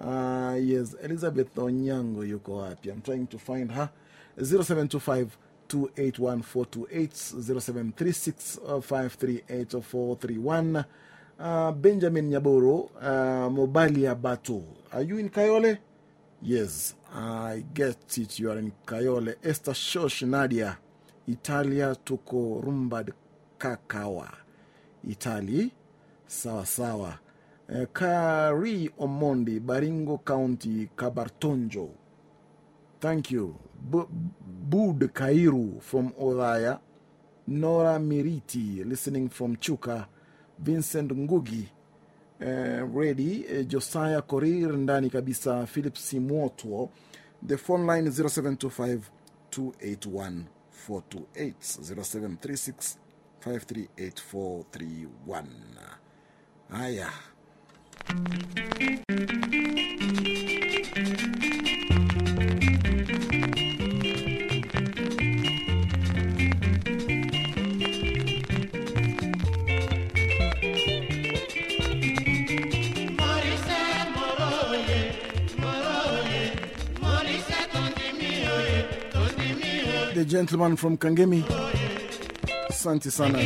Uh, yes, Elizabeth Onyango yuko wapi? I'm trying to find her. 0725 281 0736 538 431 uh, Benjamin Nyaboro, uh, ya Bato. Are you in Kayole? Yes, I get it. You are in Kayole. Esther Shosh Nadia, Italia tuko Rumbad Kakawa. Itali sawa sawa. Uh, Kari Omondi, Baringo County, Kabartonjo. Thank you. B Bud Kairu from Odaya. Nora Miriti, listening from Chuka. Vincent Ngugi, uh, ready. Uh, Josiah Korir, ndani kabisa. Philip Simwotwo. The phone line 0725 281 428 0736 538 431. Haya. The gentleman from Kangemi. Asante sana.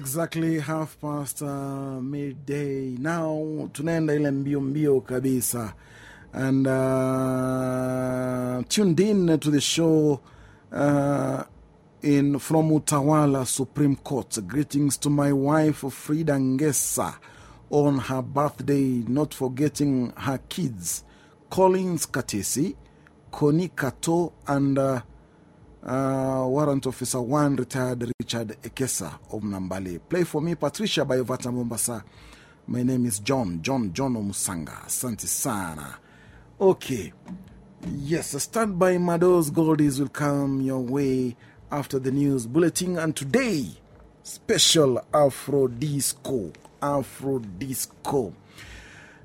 Exactly half past uh, midday. Now, tunaenda ile mbio mbio kabisa. And uh, tuned in to the show uh, in from Utawala Supreme Court. Greetings to my wife Frida Ngesa on her birthday, not forgetting her kids Collins Katesi, Koni Kato, and uh, Warrant Officer 1 retired Richard Ekesa of Nambali. Play for me Patricia by Ovata Mombasa. My name is John, John, John Omusanga. Asante sana. Okay. Yes, stand by Mado's Goldies will come your way after the news bulletin. And today, special Afro Disco. Afro Disco.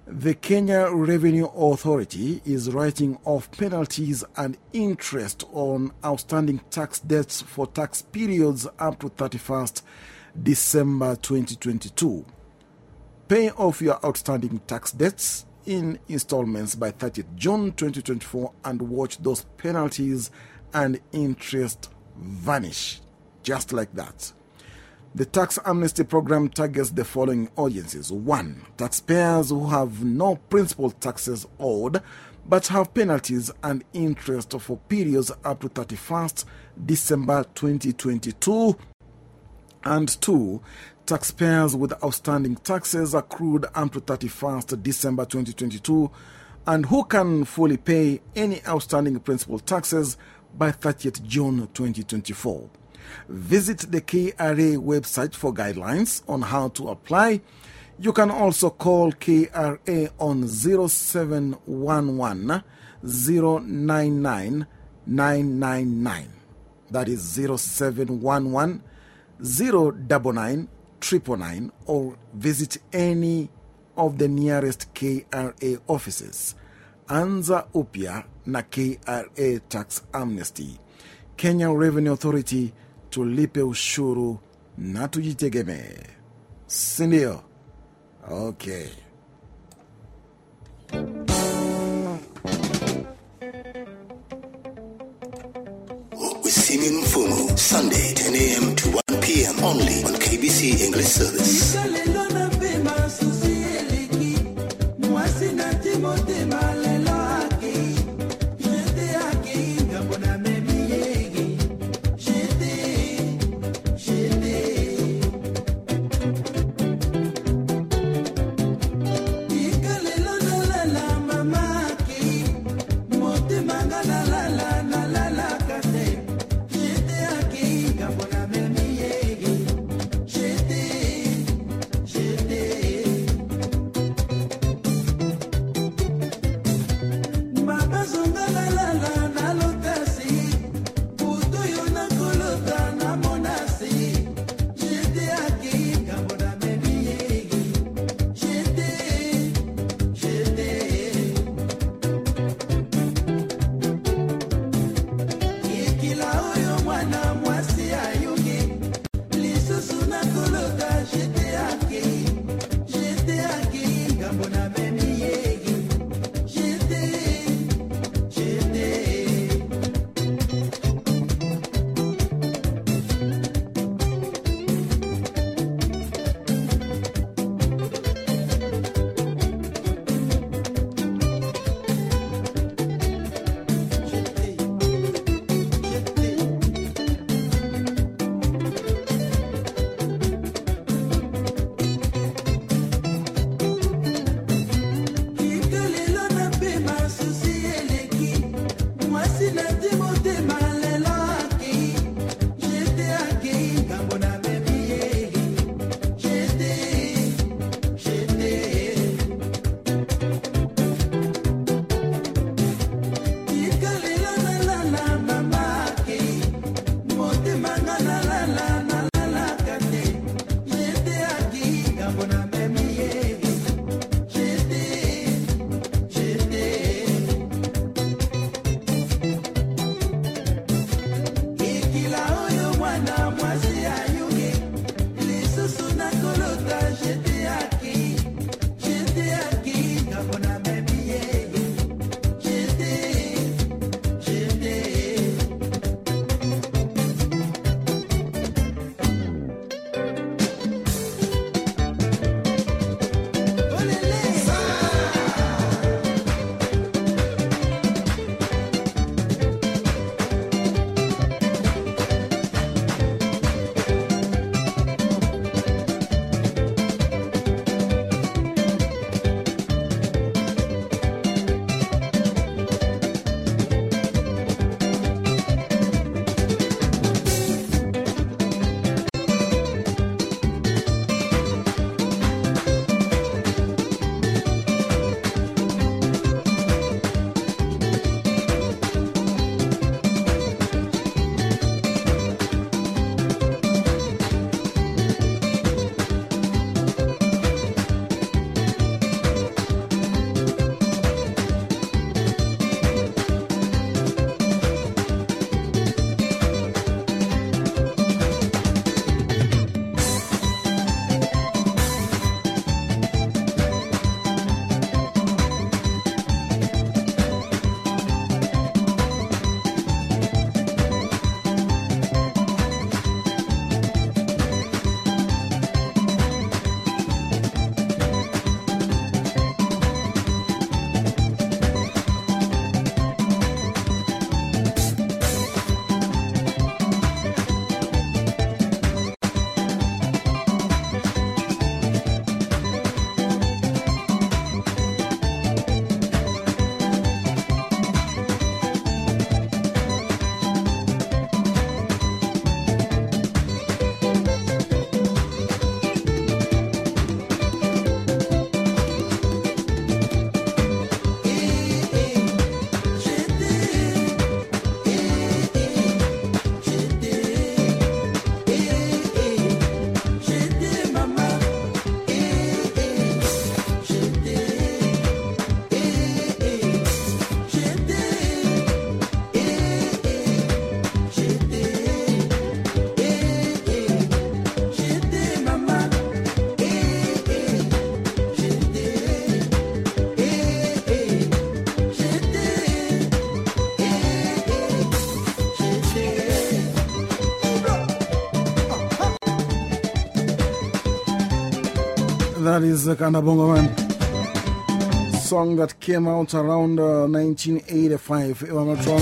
The Kenya Revenue Authority is writing off penalties and interest on outstanding tax debts for tax periods up to 31st December 2022. Pay off your outstanding tax debts in installments by 30th June 2024 and watch those penalties and interest vanish just like that. The tax amnesty program targets the following audiences. One, taxpayers who have no principal taxes owed but have penalties and interest for periods up to 31st December 2022. And two, taxpayers with outstanding taxes accrued up to 31st December 2022 and who can fully pay any outstanding principal taxes by 30th June 2024. Visit the KRA website for guidelines on how to apply. You can also call KRA on 0711 099 999. That is 0711 099 999 or visit any of the nearest KRA offices. Anza upya na KRA Tax Amnesty. Kenya Revenue Authority tulipe ushuru na tujitegemee, si ndio? Okay. Sunday, 10 a.m. to 1 p.m. only on KBC English Service. The kind of bongo man song that came out around uh, 1985, if I'm not wrong.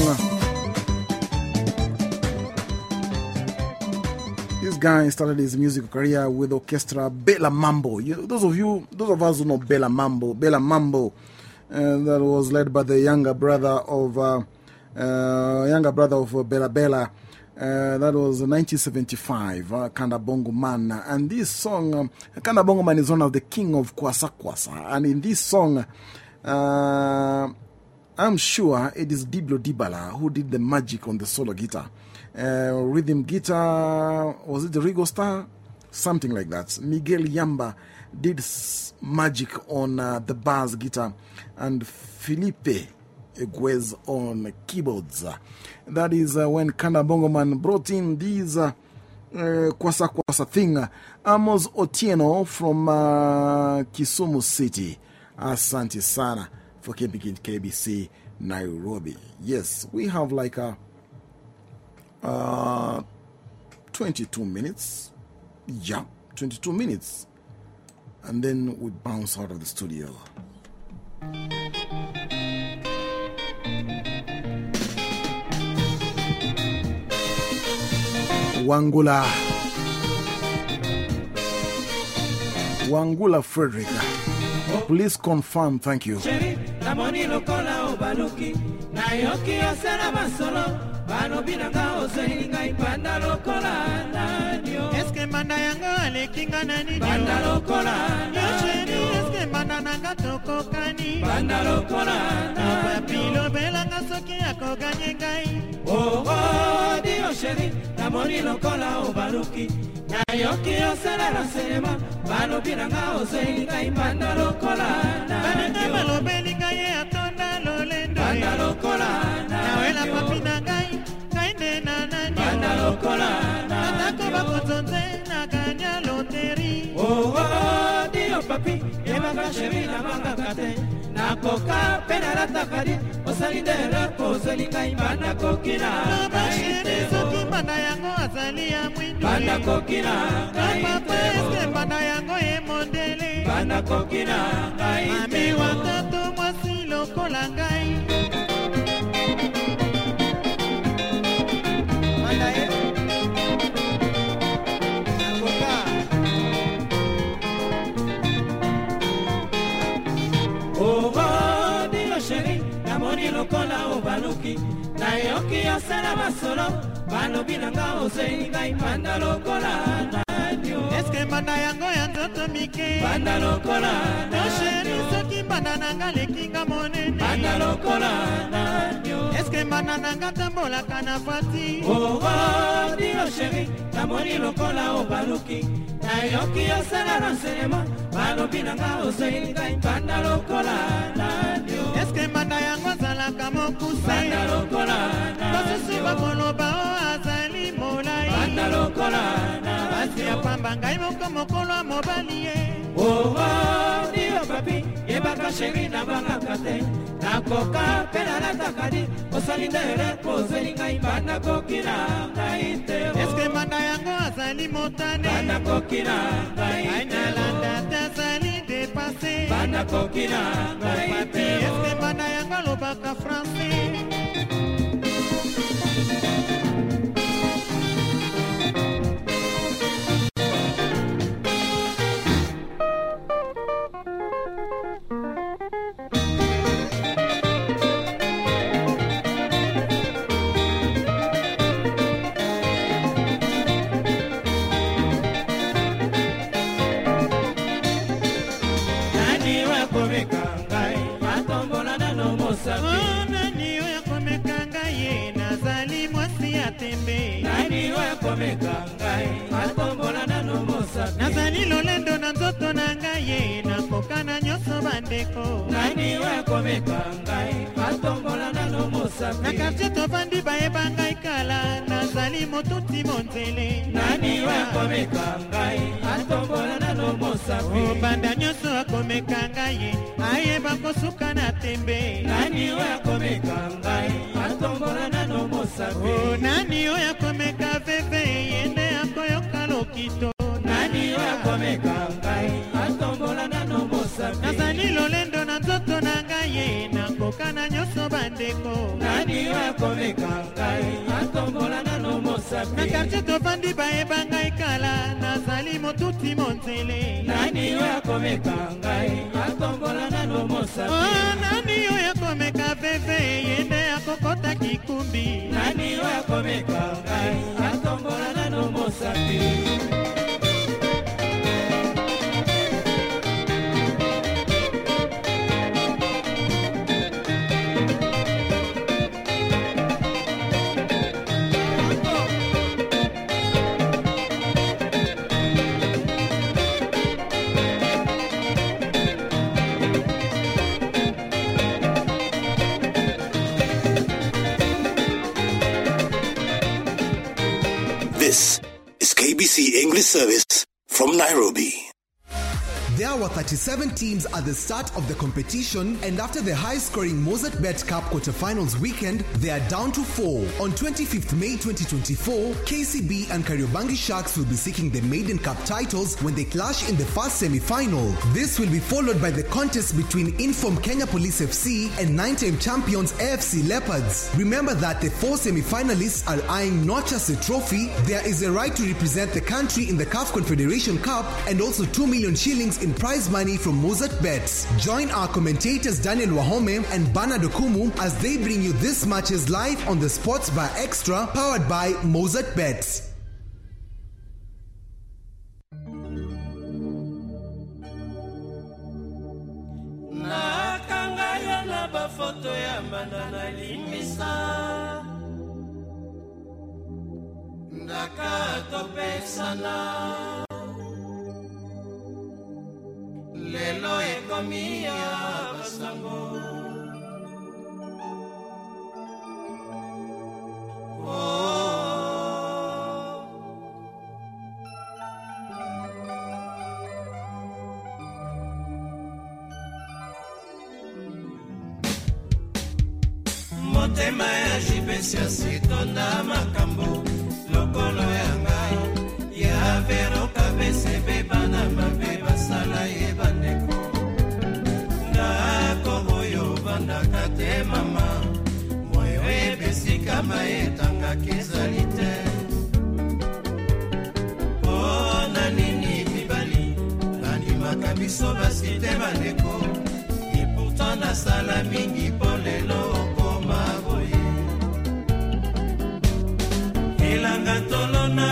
This guy started his musical career with orchestra Bella Mambo. You, those of you, those of us who know Bella Mambo, Bella Mambo, uh, that was led by the younger brother of uh, uh, younger brother of uh, Bella Bella. Uh, that was 1975, uh, Kanda Bongo Man. And this song, um, Kanda Bongo Man is one of the king of Kwasa Kwasa. And in this song, uh, I'm sure it is Diblo Dibala who did the magic on the solo guitar. Uh, rhythm guitar, was it the Rigo Star? Something like that. Miguel Yamba did magic on the bass guitar. And Felipe Eguez on keyboards. That is uh, when Kanda Bongo Man brought in these uh, uh, Kwasa Kwasa thing. Amos Otieno from uh, Kisumu City. Asante Sana for keeping KBC Nairobi. Yes, we have like a, uh, 22 minutes. Yeah, 22 minutes. And then we bounce out of the studio. Wangula. Wangula Frederick. Please confirm, thank you. sheri namoni lokola obaluki nayoki osala masolo balobi na nga ozweli ngai banda lokola nanio eske mbanda yango aleki nga banda lokola mbanda nanga tokokani. Banda lokola papi lobelanga soki akoganye ngai. Odio sheri namoni lokola obaluki. Nayoki osala na selema balobi na nga ozweli ngai. Banda lokola baninga balobeli ngai ye atonda lolendo banda lokola nawela papi na ngai ngai nde na nani banda lokola atako bakozonze na ganya loteri odio papi nanga sheri nabangaka te nakoka mpe nalataka di osali nde eloko ozweli ngai banakoki na ngai. na yango azali ya mwindu. Banakoki na ngai. Na yango ye mondele. Banakoki na ngai. Mami watoto mwasi lokola ngai. Osala masolo balobi na nga ozweli ngai banda lokola nanio eske mbanda yango ya nzoto mike? Banda lokola osheri soki mbanda nanga lekinga monene. Banda lokola nanio eske mbanda nanga tambolaka na pati odio sheri namoni lokola obaluki nayoki osala na selema balobi na nga ozweli ngai banda lokola nanio eske mbanda yango azalaka mokuse basusu bakoloba o azali molai. Basi ya pamba ngai moko mokolo ya mobali ye. Odio papi yebaka sheri nabangaka te. Nakoka mpe nalatakadi osali ndere mpo ozweli ngai banda koki na ngai te. Eske mbanda yango azali motane. Banda koki na ngai ai nalanda te azali francais banakoki na ngai te eske bana yango alobaka francais nazali lolendo na nzoto na ngai ye nakoka na nyonso bandeko. Nani wakomeka ngai? Atombola nano mosapi na kartie tovandi bayeba ngai kala nazali motuti monzele. Nani wakomeka ngai? Atombola nano mosapi obanda nyonso akomeka ngai ye ayeba kosuka na tembe. Nani oyo akomeka ngai? Atombola nano mosapi o nani oyo akomeka veve ye nde akoyoka lokito biso bandeko. Nani akomeka ngai? Atombola nano na mosapi kartier tovandi bayeba ngai kala nazali motuti monzele. Nani akomeka ngai? Atombola nano mosapi Oh, nani oyo akomeka veve ye nde akokota kikumbi. Nani oyo akomeka ngai? Atombola nano mosapi Service from Nairobi. There were 37 teams at the start of the competition, and after the high scoring Mozzart Bet Cup quarterfinals weekend, they are down to four. On 25th May 2024, KCB and Kariobangi Sharks will be seeking the Maiden Cup titles when they clash in the first semi final. This will be followed by the contest between Inform Kenya Police FC and nine time champions AFC Leopards. Remember that the four semi finalists are eyeing not just a trophy, there is a right to represent the country in the CAF Confederation Cup and also 2 million shillings in prize money from Mozzart Bets. Join our commentators Daniel Wahome and Bana Okumu as they bring you this matches live on the Sports Bar Extra powered by Mozzart Bets. Lelo ekomi ya basango oh. motema ya jipesiasi tonda makambo biso basi te bandeko. Epourtant nasala mingi mpo lelo okoma boye. Elanga tolona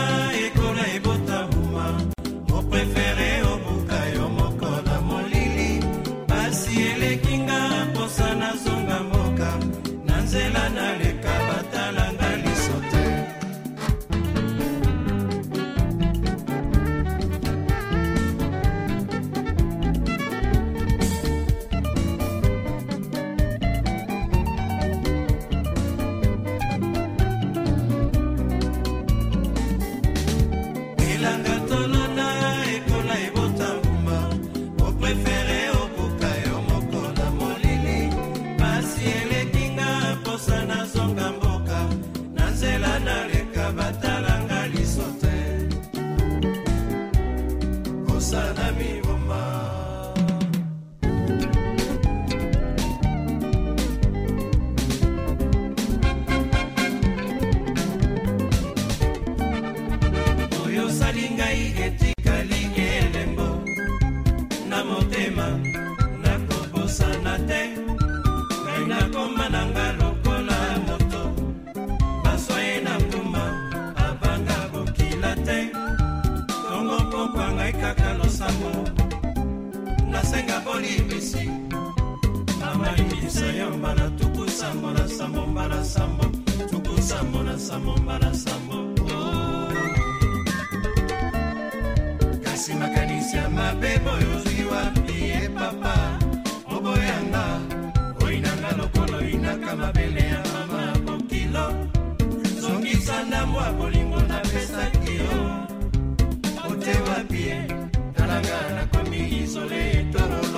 mbala tuku sambo na sambo mbala sambo tuku sambo na sambo mbala sambo oh. kasi makanisi ya mabe boyo ozwi wapi ye papa? Oboyanga oyinanga lokolo oyinaka mabele ya mama bokilo zongisa ndambo ya bolingo napesaki yo. Ote wapi ye talanga nakomi izole etololo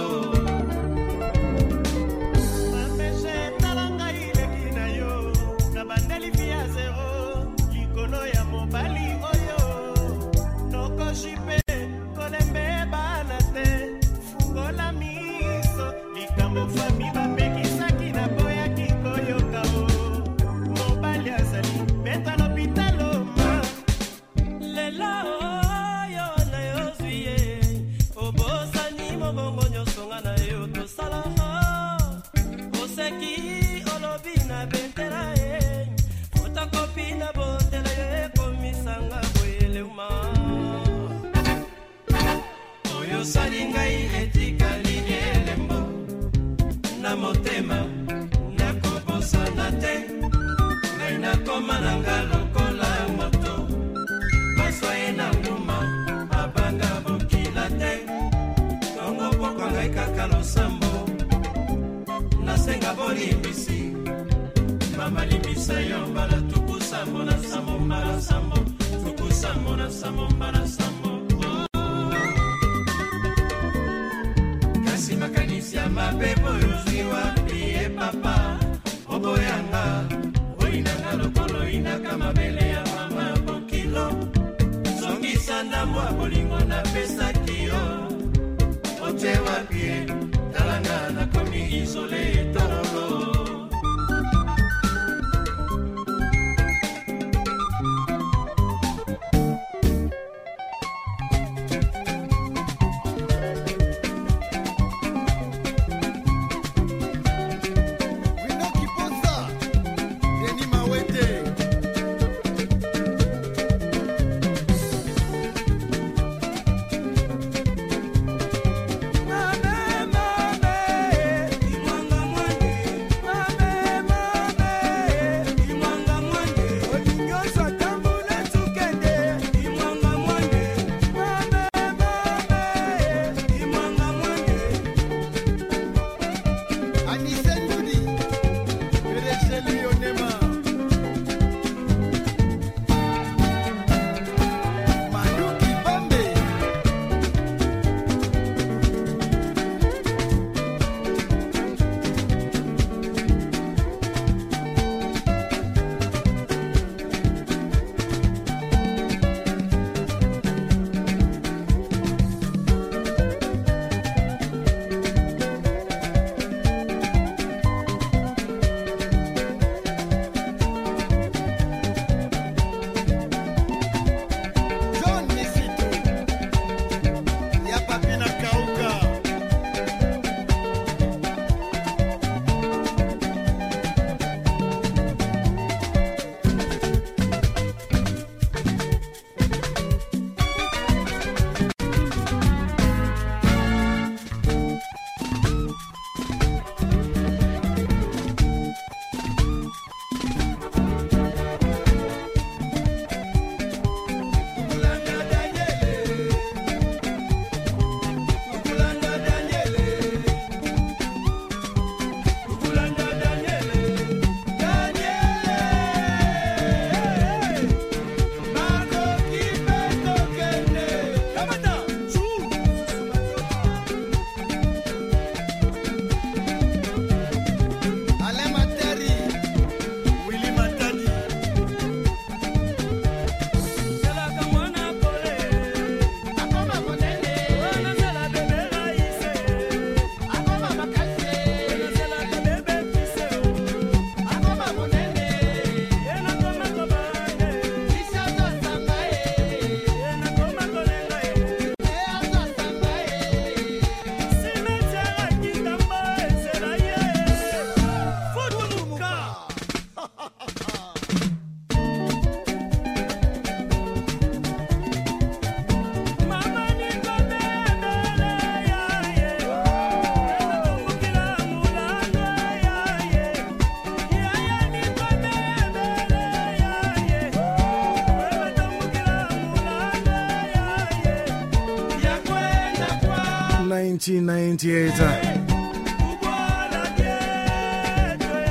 1998. Uh,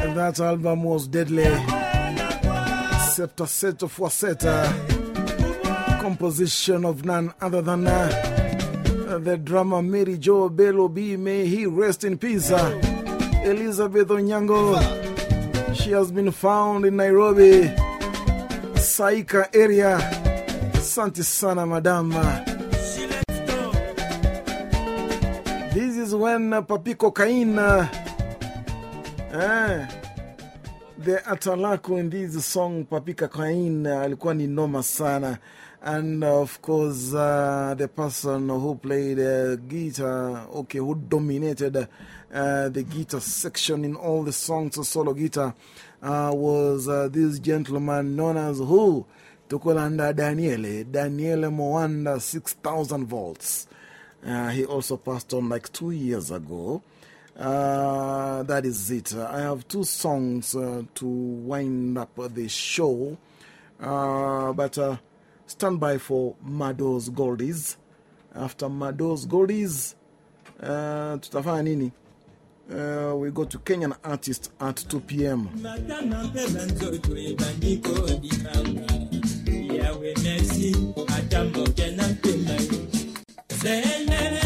and that album was deadly. Septa Seto Fuaseta. Uh, composition of none other than uh, the drummer Mary Jo Bello B. May he rest in peace. Elizabeth Onyango. She has been found in Nairobi, Saika area. Santisana Madam. Papi Cocaine, eh, the Atalaku in this song, Papi Cocaine, alikuwa ni noma sana. And of course, uh, the person who played uh, guitar, okay, who dominated uh, the guitar section in all the songs of solo guitar uh, was this gentleman known as who? Tukolanda Daniele, Daniele Moanda, 6000 volts. Uh, he also passed on like two years ago. Uh, that is it. I have two songs uh, to wind up the show. Uh, but uh, stand by for Mado's Goldies. After Mado's Goldies, uh, tutafanya nini? We go to Kenyan artist at 2 p.m. matana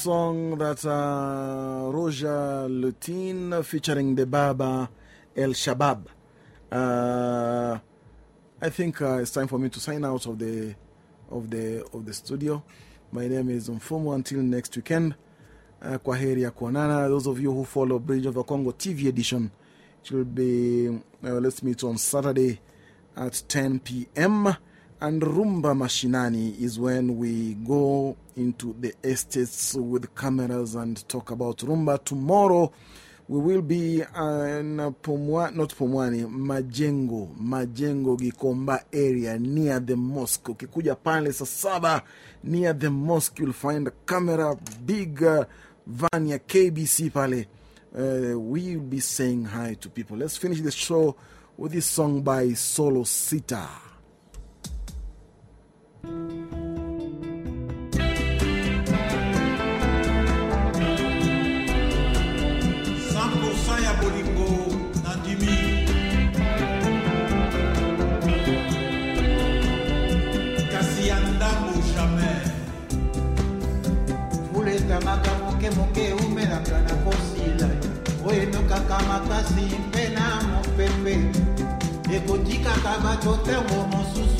song that uh, Roja Lutin featuring the Baba El Shabab. Uh, I think uh, it's time for me to sign out of the, of the, of the studio. My name is Mfumu. Until next weekend, uh, kwaheri ya. Those of you who follow Bridge of the Congo TV edition, it will be, uh, let's meet on Saturday at 10 p.m. And Rumba Mashinani is when we go into the estates with cameras and talk about Rumba. Tomorrow, we will be in Pomwa, not Pomwani, Majengo, Majengo Gikomba area near the mosque. Ukikuja pale saa saba near the mosque, you'll find a camera, big uh, van ya KBC pale. Uh, we'll be saying hi to people. Let's finish the show with this song by Solo Sita. Moke moke umelaka na kosila oyo enokaka makasi mpe ekotikaka bato ntango mosusu